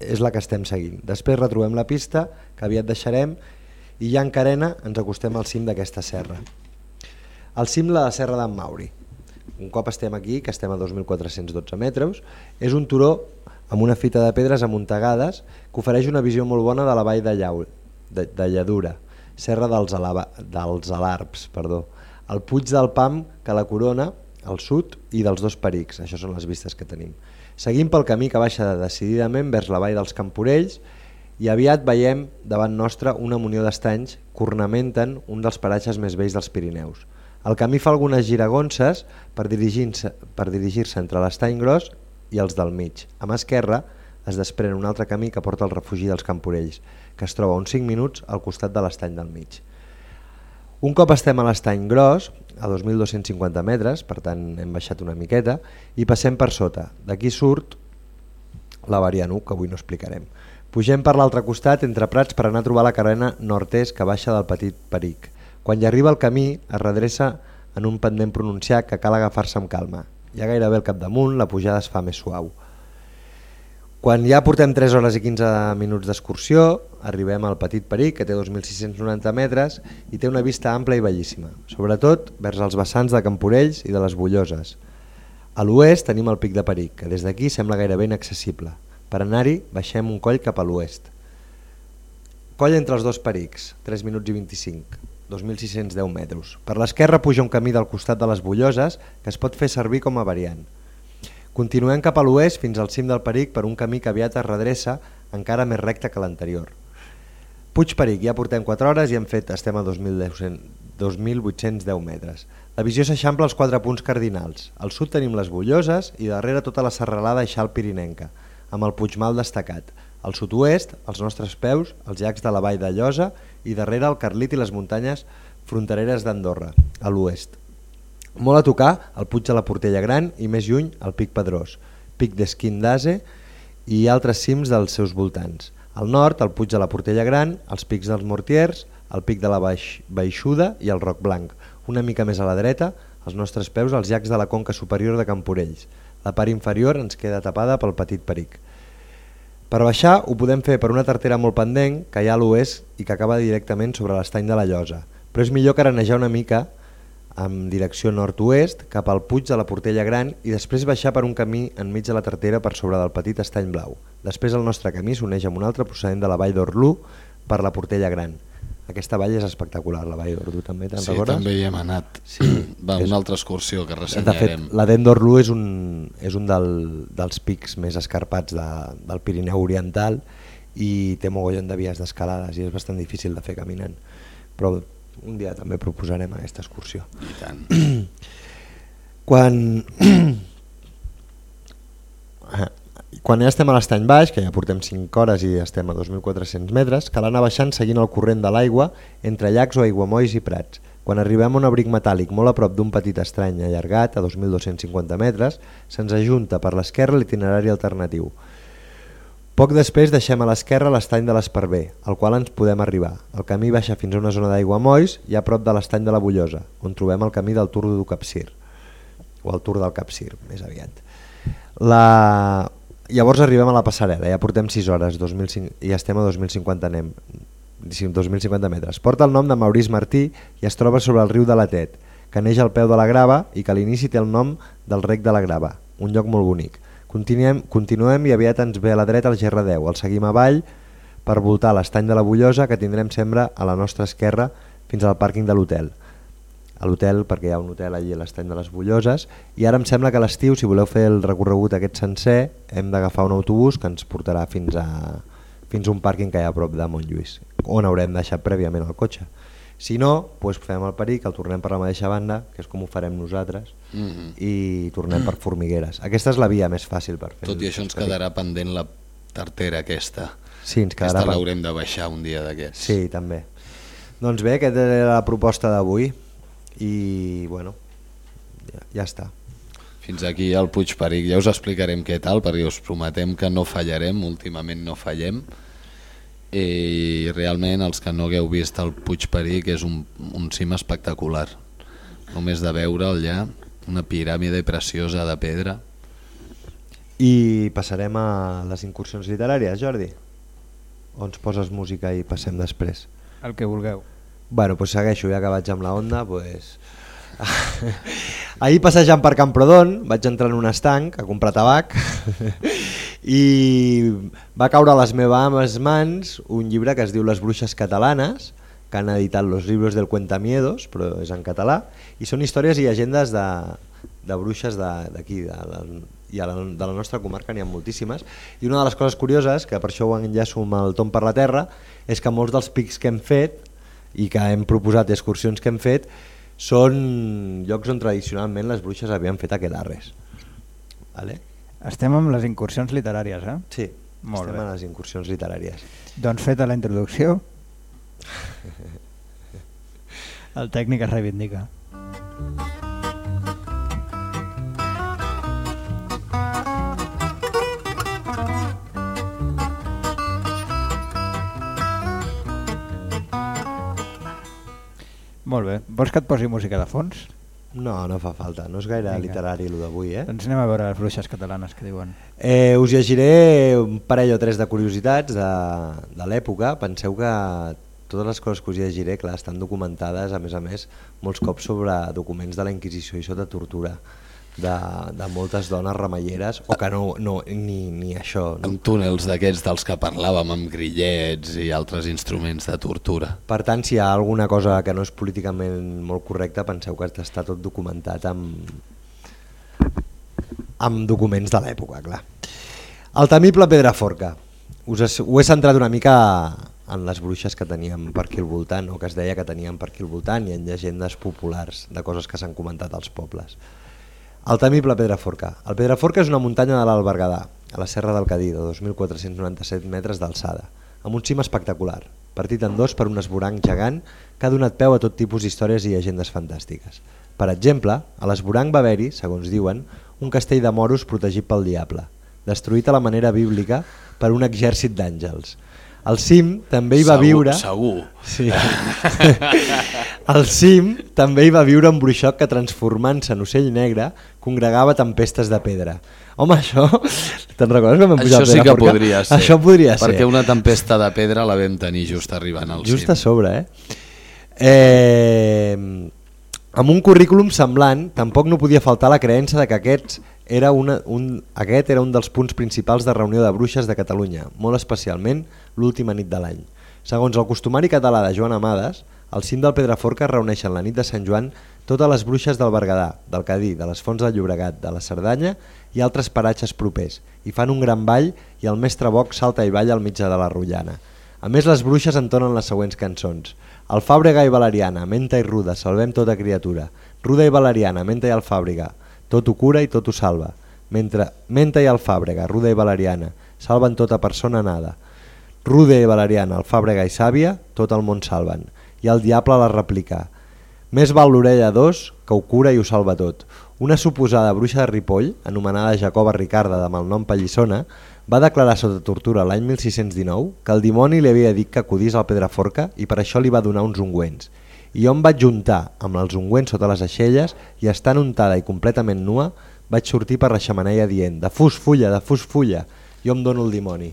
és la que estem seguint. Després retrobem la pista, que aviat deixarem, i ja en carena ens acostem al cim d'aquesta serra. Al cim de la serra d'en Mauri. Un cop estem aquí, que estem a 2.412 metres, és un turó amb una fita de pedres amuntegades que ofereix una visió molt bona de la vall de, Llau, de, de Lladura, serra dels, Alaba, dels Alarps, perdó, el Puig del Pam que la corona al sud i dels dos perics, això són les vistes que tenim. Seguim pel camí que baixa decididament vers la vall dels Camporells i aviat veiem davant nostre una munió d'estanys que ornamenten un dels paratges més vells dels Pirineus. El camí fa algunes giragonses per dirigir-se dirigir entre l'estany gros i els del mig. A mà esquerra es desprèn un altre camí que porta al refugi dels Camporells, que es troba uns 5 minuts al costat de l'estany del mig. Un cop estem a l'estany gros, a 2.250 metres, per tant hem baixat una miqueta, i passem per sota. D'aquí surt la variant 1, que avui no explicarem. Pugem per l'altre costat entre prats per anar a trobar la carena nord-est que baixa del Petit Peric. Quan hi arriba el camí es redreça en un pendent pronunciat que cal agafar-se amb calma. Ja gairebé al capdamunt la pujada es fa més suau. Quan ja portem 3 hores i 15 minuts d'excursió, arribem al Petit Peric, que té 2.690 metres i té una vista ampla i bellíssima, sobretot vers els vessants de Camporells i de les Bulloses. A l'oest tenim el Pic de Peric, que des d'aquí sembla gairebé inaccessible. Per anar-hi baixem un coll cap a l'oest. Coll entre els dos perics, 3 minuts i 25, 2.610 metres. Per l'esquerra puja un camí del costat de les Bulloses que es pot fer servir com a variant. Continuem cap a l'oest fins al cim del Peric per un camí que aviat es redreça encara més recte que l'anterior. Puig Peric, ja portem 4 hores i hem fet, estem a 2.810 metres. La visió s'eixampla als quatre punts cardinals. Al sud tenim les Bulloses i darrere tota la serralada Eixal Pirinenca, amb el Puigmal destacat. Al sud-oest, als nostres peus, els llacs de la vall de Llosa i darrere el Carlit i les muntanyes frontereres d'Andorra, a l'oest. Molt a tocar el Puig de la Portella Gran i més lluny el Pic Pedrós, Pic d'Esquindase i altres cims dels seus voltants. Al nord el Puig de la Portella Gran, els Pics dels Mortiers, el Pic de la Baix, Baixuda i el Roc Blanc. Una mica més a la dreta, als nostres peus els llacs de la conca superior de Camporells. La part inferior ens queda tapada pel Petit Peric. Per baixar ho podem fer per una tartera molt pendent que hi ha a l'oest i que acaba directament sobre l'estany de la Llosa, però és millor que arenejar una mica en direcció nord-oest cap al Puig de la Portella Gran i després baixar per un camí enmig de la tartera per sobre del petit estany blau. Després el nostre camí s'uneix amb un altre procedent de la vall d'Orlú per la Portella Gran. Aquesta vall és espectacular, la vall d'Orlú també, te'n sí, recordes? també hi hem anat. Sí, Va, és, una altra excursió que de ressenyarem. fet, la dent d'Orlú és un, és un del, dels pics més escarpats de, del Pirineu Oriental i té mogollon de vies d'escalades i és bastant difícil de fer caminant. Però un dia també proposarem aquesta excursió. I tant. Quan, quan ja estem a l'estany baix, que ja portem 5 hores i estem a 2.400 metres, cal anar baixant seguint el corrent de l'aigua entre llacs o aiguamolls i prats. Quan arribem a un abric metàl·lic molt a prop d'un petit estrany allargat, a 2.250 metres, se'ns ajunta per l'esquerra l'itinerari alternatiu. Poc després deixem a l'esquerra l'estany de l'Esparver, al qual ens podem arribar. El camí baixa fins a una zona d'aigua molls i a prop de l'estany de la Bullosa, on trobem el camí del Tour du Capcir, o el Tour del Capcir, més aviat. La... Llavors arribem a la passarel·la, ja portem 6 hores 2005, i estem a 2050, anem, 2050 metres. Porta el nom de Maurice Martí i es troba sobre el riu de la Tet, que neix al peu de la Grava i que a l'inici té el nom del rec de la Grava, un lloc molt bonic. Continuem, continuem i aviat ens ve a la dreta el GR10. El seguim avall per voltar l'estany de la Bullosa que tindrem sempre a la nostra esquerra fins al pàrquing de l'hotel. A l'hotel, perquè hi ha un hotel allí a l'estany de les Bulloses, i ara em sembla que a l'estiu, si voleu fer el recorregut aquest sencer, hem d'agafar un autobús que ens portarà fins a, fins a un pàrquing que hi ha a prop de Montlluís, on haurem deixat prèviament el cotxe. Si no, doncs fem el peric, el tornem per la mateixa banda, que és com ho farem nosaltres, mm -hmm. i tornem per Formigueres. Aquesta és la via més fàcil per fer. Tot i això ens quedarà pendent la tartera aquesta. Sí, ens quedarà... Aquesta l'haurem de baixar un dia d'aquests. Sí, també. Doncs bé, aquesta era la proposta d'avui i bueno, ja, ja està. Fins aquí el Puig Peric. Ja us explicarem què tal, perquè us prometem que no fallarem, últimament no fallem. I realment els que no hagueu vist el Puig Peric és un, un cim espectacular. Només de veure'l ja, una piràmide preciosa de pedra. I passarem a les incursions literàries, Jordi? O ens poses música i passem després? El que vulgueu. Bueno, doncs segueixo, ja que vaig amb la onda, doncs... Ahir passejant per Camprodon vaig entrar en un estanc a comprar tabac i va caure a les meves mans un llibre que es diu Les bruixes catalanes que han editat los libros del Cuentamiedos, però és en català, i són històries i agendes de, de bruixes d'aquí, de, de, i a la, de la nostra comarca n'hi ha moltíssimes, i una de les coses curioses, que per això ho enllaço amb el Tom per la Terra, és que molts dels pics que hem fet i que hem proposat excursions que hem fet són llocs on tradicionalment les bruixes havien fet aquelarres. Vale? Estem amb les incursions literàries, eh? Sí, Molt estem bé. a les incursions literàries. Doncs feta la introducció, el tècnic es reivindica. Molt bé. Vols que et posi música de fons? No, no fa falta, no és gaire Vinga. literari el d'avui. Eh? Doncs anem a veure les bruixes catalanes que diuen. Eh, us llegiré un parell o tres de curiositats de, de l'època. Penseu que totes les coses que us llegiré clar, estan documentades, a més a més, molts cops sobre documents de la Inquisició i sota tortura de, de moltes dones remeieres, o que no, no ni, ni això. No? Amb túnels d'aquests dels que parlàvem, amb grillets i altres instruments de tortura. Per tant, si hi ha alguna cosa que no és políticament molt correcta, penseu que està tot documentat amb, amb documents de l'època, clar. El temible Pedraforca. Us es, ho he centrat una mica en les bruixes que teníem per aquí al voltant, o que es deia que teníem per aquí al voltant, i en llegendes populars de coses que s'han comentat als pobles. El temible Pedraforca. El Pedraforca és una muntanya de l'Alt Berguedà, a la Serra del Cadí, de 2.497 metres d'alçada, amb un cim espectacular, partit en dos per un esboranc gegant que ha donat peu a tot tipus d'històries i llegendes fantàstiques. Per exemple, a l'esboranc va haver-hi, segons diuen, un castell de moros protegit pel diable, destruït a la manera bíblica per un exèrcit d'àngels. Al cim també hi va Segur, viure... segur. Sí. Al cim també hi va viure un bruixoc que transformant-se en ocell negre congregava tempestes de pedra. Home, això... Te'n recordes que vam pujar Això sí que Pedraforca? podria ser. Això podria ser. Perquè una tempesta de pedra la vam tenir just arribant al Just cim. a sobre, eh? eh? Amb un currículum semblant, tampoc no podia faltar la creença de que aquests era una, un, aquest era un dels punts principals de reunió de bruixes de Catalunya, molt especialment l'última nit de l'any. Segons el costumari català de Joan Amades, al cim del Pedraforca reuneixen la nit de Sant Joan totes les bruixes del Berguedà, del Cadí, de les Fonts del Llobregat, de la Cerdanya i altres paratges propers, i fan un gran ball i el mestre Boc salta i balla al mitjà de la rotllana. A més, les bruixes entonen les següents cançons. El Fàbrega i Valeriana, menta i ruda, salvem tota criatura. Ruda i Valeriana, menta i alfàbrega, tot ho cura i tot ho salva. Mentre menta i alfàbrega, ruda i Valeriana, salven tota persona nada. Ruda i Valeriana, alfàbrega i sàvia, tot el món salven. I el diable la replica. Més val l'orella d'os que ho cura i ho salva tot. Una suposada bruixa de Ripoll, anomenada Jacoba Ricarda de malnom Pallissona, va declarar sota tortura l'any 1619 que el dimoni li havia dit que acudís al Pedraforca i per això li va donar uns ungüents. I em vaig juntar amb els ungüents sota les aixelles i estant untada i completament nua vaig sortir per la xamaneia dient de fus fulla, de fus fulla, jo em dono el dimoni.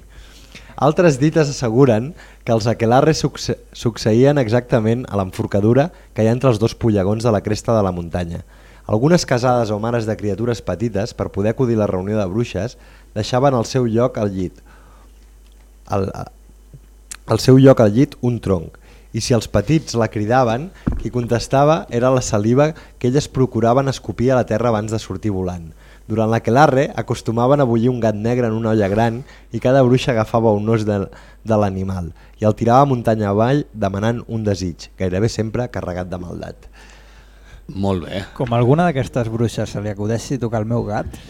Altres dites asseguren que els aquelarres succe succeïen exactament a l'enforcadura que hi ha entre els dos pollegons de la cresta de la muntanya. Algunes casades o mares de criatures petites, per poder acudir a la reunió de bruixes, deixaven al seu lloc al llit, al, al seu lloc al llit un tronc, i si els petits la cridaven, qui contestava era la saliva que elles procuraven escopir a la terra abans de sortir volant. Durant l'aquelarre acostumaven a bullir un gat negre en una olla gran i cada bruixa agafava un os de, de l'animal i el tirava muntanya avall demanant un desig, gairebé sempre carregat de maldat. Molt bé. Com alguna d'aquestes bruixes se li acudeixi tocar el meu gat,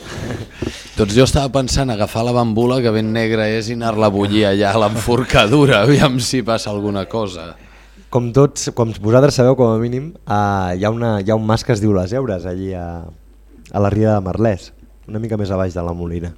Doncs jo estava pensant agafar la bambula que ben negra és i anar-la a bullir allà a l'enforcadura, aviam si passa alguna cosa. com tots, com vosaltres sabeu com a mínim, uh, hi, ha una, hi ha un mas que es diu Les Eures allí a, a la Ria de Merlès, una mica més a baix de la Molina.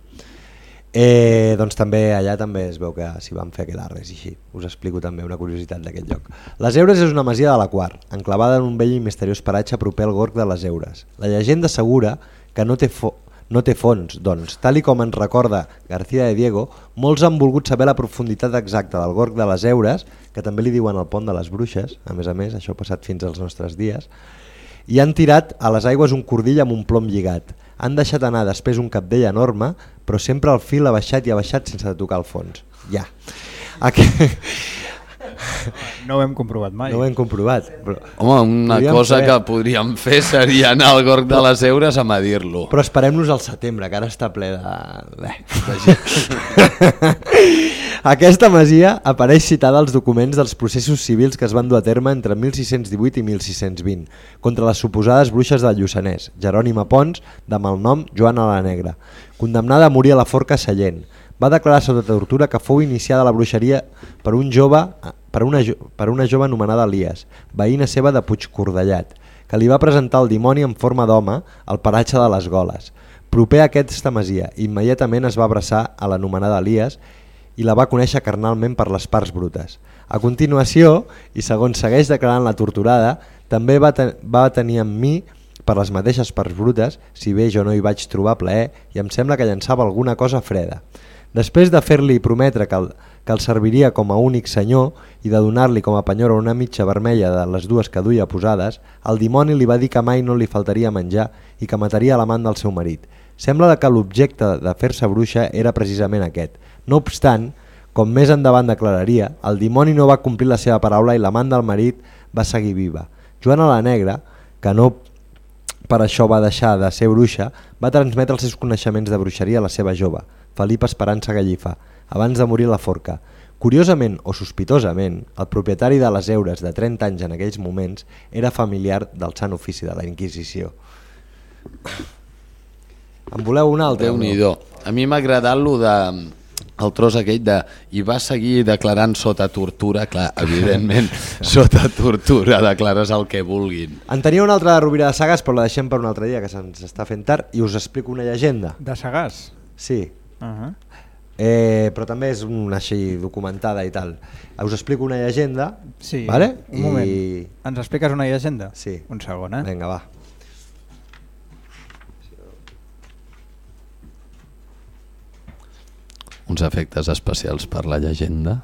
Eh, doncs també allà també es veu que s'hi van fer aquelarres i així. Us explico també una curiositat d'aquest lloc. Les Eures és una masia de la Quart, enclavada en un vell i misteriós paratge proper al gorg de les Eures. La llegenda assegura que no té, fo no té fons, doncs, tal i com ens recorda García de Diego, molts han volgut saber la profunditat exacta del gorg de les Eures, que també li diuen el pont de les bruixes, a més a més, això ha passat fins als nostres dies, i han tirat a les aigües un cordill amb un plom lligat. Han deixat anar després un capdell enorme, però sempre el fil ha baixat i ha baixat sense tocar el fons. Ja. Aquest... No ho hem comprovat mai. No ho hem comprovat. Però... Home, una Podríem cosa fer- que podríem fer seria anar al gorg de les Eures a medir-lo. Però esperem-nos al setembre, que ara està ple de... Bé. Aquesta masia apareix citada als documents dels processos civils que es van dur a terme entre 1618 i 1620 contra les suposades bruixes del Lluçanès, Jerònima Pons, de malnom Joana la Negra, condemnada a morir a la forca Sallent. Va declarar sota tortura que fou iniciada la bruixeria per un jove per una, jo- per una jove anomenada Elias, veïna seva de Puigcordellat, que li va presentar el dimoni en forma d'home al paratge de les Goles. Proper a aquesta masia, immediatament es va abraçar a l'anomenada Elias i la va conèixer carnalment per les parts brutes. A continuació, i segons segueix declarant la torturada, també va, ten va tenir amb mi per les mateixes parts brutes, si bé jo no hi vaig trobar plaer i em sembla que llançava alguna cosa freda. Després de fer-li prometre que el, que el serviria com a únic senyor i de donar-li com a penyora una mitja vermella de les dues que duia posades, el dimoni li va dir que mai no li faltaria menjar i que mataria l'amant del seu marit. Sembla que l'objecte de fer-se bruixa era precisament aquest. No obstant, com més endavant declararia, el dimoni no va complir la seva paraula i l'amant del marit va seguir viva. Joana la Negra, que no per això va deixar de ser bruixa, va transmetre els seus coneixements de bruixeria a la seva jove, Felip Esperança Gallifa, abans de morir a la forca. Curiosament o sospitosament, el propietari de les eures de 30 anys en aquells moments era familiar del sant ofici de la Inquisició. En voleu un altre? no? déu nhi A mi m'ha agradat lo de el tros aquell de i va seguir declarant sota tortura, clar, evidentment, sota tortura declares el que vulguin. En tenia una altra de Rovira de Sagas, però la deixem per un altre dia, que se'ns està fent tard, i us explico una llegenda. De Sagàs? Sí. Uh -huh. Eh, però també és una així documentada i tal. Us explico una llegenda, Sí, vale? un moment. Ens expliques una llegenda? Sí. Un segon, eh? Vinga, va. Uns efectes especials per la llegenda.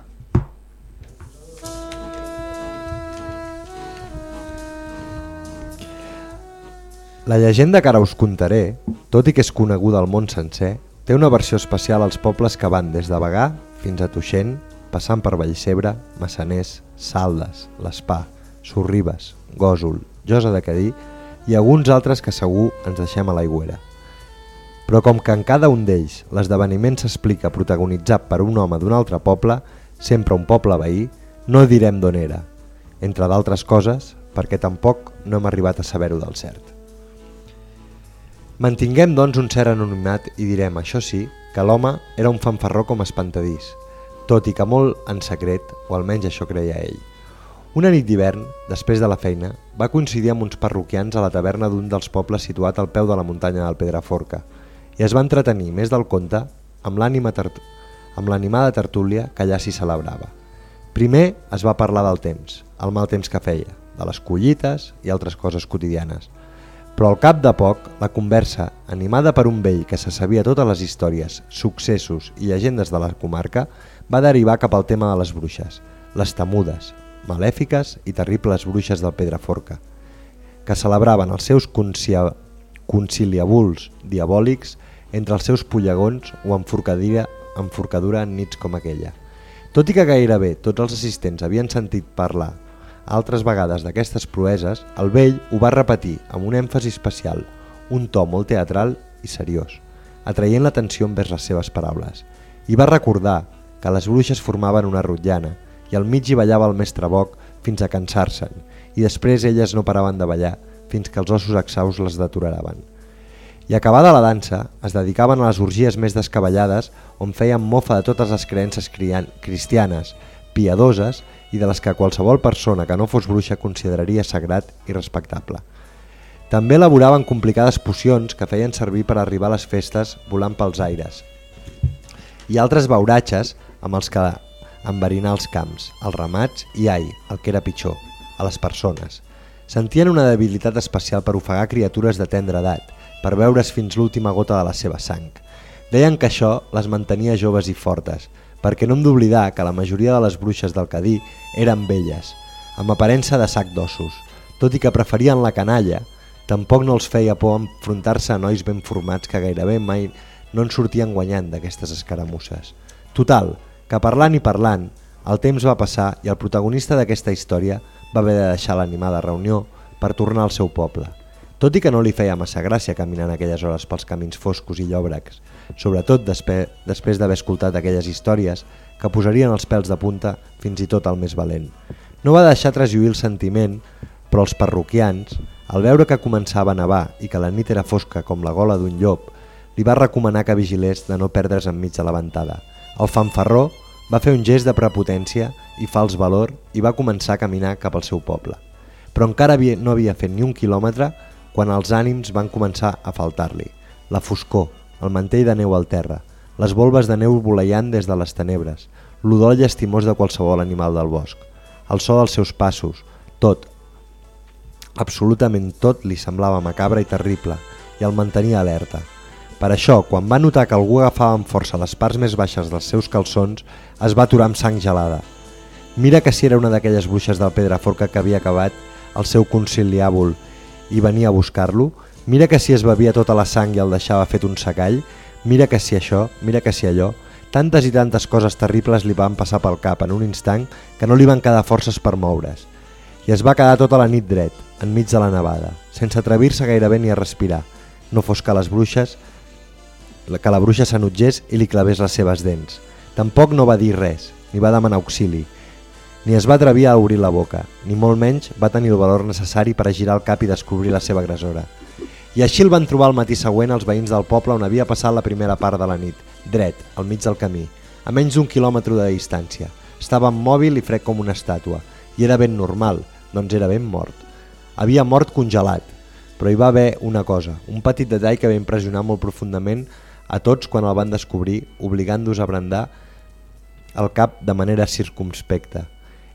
La llegenda que ara us contaré, tot i que és coneguda al món sencer, té una versió especial als pobles que van des de Bagà fins a Tuixent, passant per Vallcebre, Massaners, Saldes, l'Espà, Sorribes, Gòsol, Josa de Cadí i alguns altres que segur ens deixem a l'aigüera. Però com que en cada un d'ells l'esdeveniment s'explica protagonitzat per un home d'un altre poble, sempre un poble veí, no direm d'on era, entre d'altres coses perquè tampoc no hem arribat a saber-ho del cert. Mantinguem, doncs, un cert anonimat i direm, això sí, que l'home era un fanfarró com espantadís, tot i que molt en secret, o almenys això creia ell. Una nit d'hivern, després de la feina, va coincidir amb uns parroquians a la taverna d'un dels pobles situat al peu de la muntanya del Pedraforca i es va entretenir més del compte amb l'ànima tert amb l'animada tertúlia que allà s'hi celebrava. Primer es va parlar del temps, el mal temps que feia, de les collites i altres coses quotidianes, però al cap de poc, la conversa, animada per un vell que se sabia totes les històries, successos i llegendes de la comarca, va derivar cap al tema de les bruixes, les temudes, malèfiques i terribles bruixes del Pedraforca, que celebraven els seus conciliabuls diabòlics entre els seus pollegons o enforcadira, enforcadura en nits com aquella. Tot i que gairebé tots els assistents havien sentit parlar altres vegades d'aquestes proeses, el vell ho va repetir amb un èmfasi especial, un to molt teatral i seriós, atraient l'atenció envers les seves paraules. I va recordar que les bruixes formaven una rotllana i al mig hi ballava el mestre Boc fins a cansar-se'n i després elles no paraven de ballar fins que els ossos exaus les deturaraven. I acabada la dansa, es dedicaven a les orgies més descabellades on feien mofa de totes les creences cristianes, piadoses i de les que qualsevol persona que no fos bruixa consideraria sagrat i respectable. També elaboraven complicades pocions que feien servir per arribar a les festes volant pels aires i altres beuratges amb els que enverinar els camps, els ramats i, ai, el que era pitjor, a les persones. Sentien una debilitat especial per ofegar criatures de tendra edat, per veure's fins l'última gota de la seva sang. Deien que això les mantenia joves i fortes, perquè no hem d'oblidar que la majoria de les bruixes del Cadí eren velles, amb aparença de sac d'ossos. Tot i que preferien la canalla, tampoc no els feia por enfrontar-se a nois ben formats que gairebé mai no en sortien guanyant d'aquestes escaramusses. Total, que parlant i parlant, el temps va passar i el protagonista d'aquesta història va haver de deixar l'animada reunió per tornar al seu poble. Tot i que no li feia massa gràcia caminar en aquelles hores pels camins foscos i llòbrecs, sobretot després, d'haver escoltat aquelles històries que posarien els pèls de punta fins i tot al més valent. No va deixar traslluir el sentiment, però els parroquians, al veure que començava a nevar i que la nit era fosca com la gola d'un llop, li va recomanar que vigilés de no perdre's enmig de la ventada. El fanfarró va fer un gest de prepotència i fals valor i va començar a caminar cap al seu poble. Però encara no havia fet ni un quilòmetre quan els ànims van començar a faltar-li. La foscor, el mantell de neu al terra, les volves de neu voleiant des de les tenebres, l'odor llastimós de qualsevol animal del bosc, el so dels seus passos, tot, absolutament tot li semblava macabre i terrible i el mantenia alerta. Per això, quan va notar que algú agafava amb força les parts més baixes dels seus calçons, es va aturar amb sang gelada. Mira que si era una d'aquelles bruixes del Pedraforca que havia acabat el seu conciliàbul i venia a buscar-lo, mira que si es bevia tota la sang i el deixava fet un secall, mira que si això, mira que si allò, tantes i tantes coses terribles li van passar pel cap en un instant que no li van quedar forces per moure's. I es va quedar tota la nit dret, enmig de la nevada, sense atrevir-se gairebé ni a respirar, no fos que les bruixes que la bruixa s'enutgés i li clavés les seves dents. Tampoc no va dir res, ni va demanar auxili, ni es va atrevir a obrir la boca, ni molt menys va tenir el valor necessari per a girar el cap i descobrir la seva agressora. I així el van trobar el matí següent els veïns del poble on havia passat la primera part de la nit, dret, al mig del camí, a menys d'un quilòmetre de distància. Estava mòbil i fred com una estàtua, i era ben normal, doncs era ben mort. Havia mort congelat, però hi va haver una cosa, un petit detall que va impressionar molt profundament a tots quan el van descobrir, obligant-los a brandar el cap de manera circumspecta.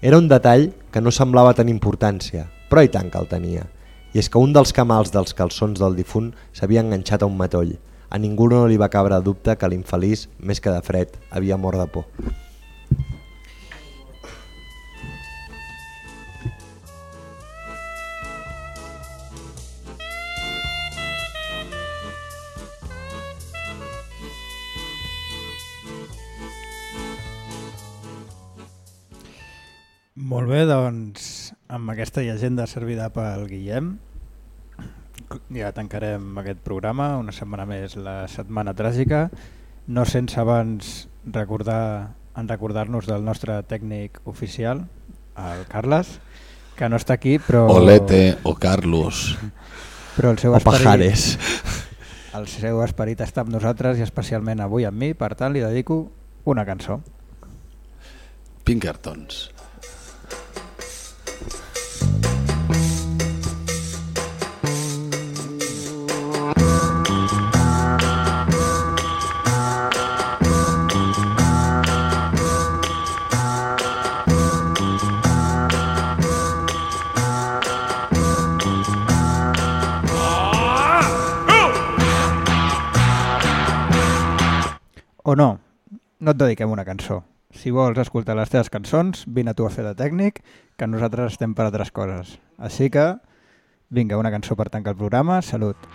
Era un detall que no semblava tenir importància, però i tant que el tenia. I és que un dels camals dels calçons del difunt s'havia enganxat a un matoll. A ningú no li va cabre dubte que l'infeliç, més que de fred, havia mort de por. Molt bé, doncs amb aquesta llegenda servida pel Guillem ja tancarem aquest programa, una setmana més la setmana tràgica, no sense abans recordar en recordar-nos del nostre tècnic oficial, el Carles, que no està aquí, però... Olete o Carlos. Però el seu o esperit, Pajares. El seu esperit està amb nosaltres i especialment avui amb mi, per tant li dedico una cançó. Pinkertons. O no, no et dediquem una cançó. Si vols escoltar les teves cançons, vine tu a fer de tècnic, que nosaltres estem per altres coses. Així que, vinga, una cançó per tancar el programa. Salut.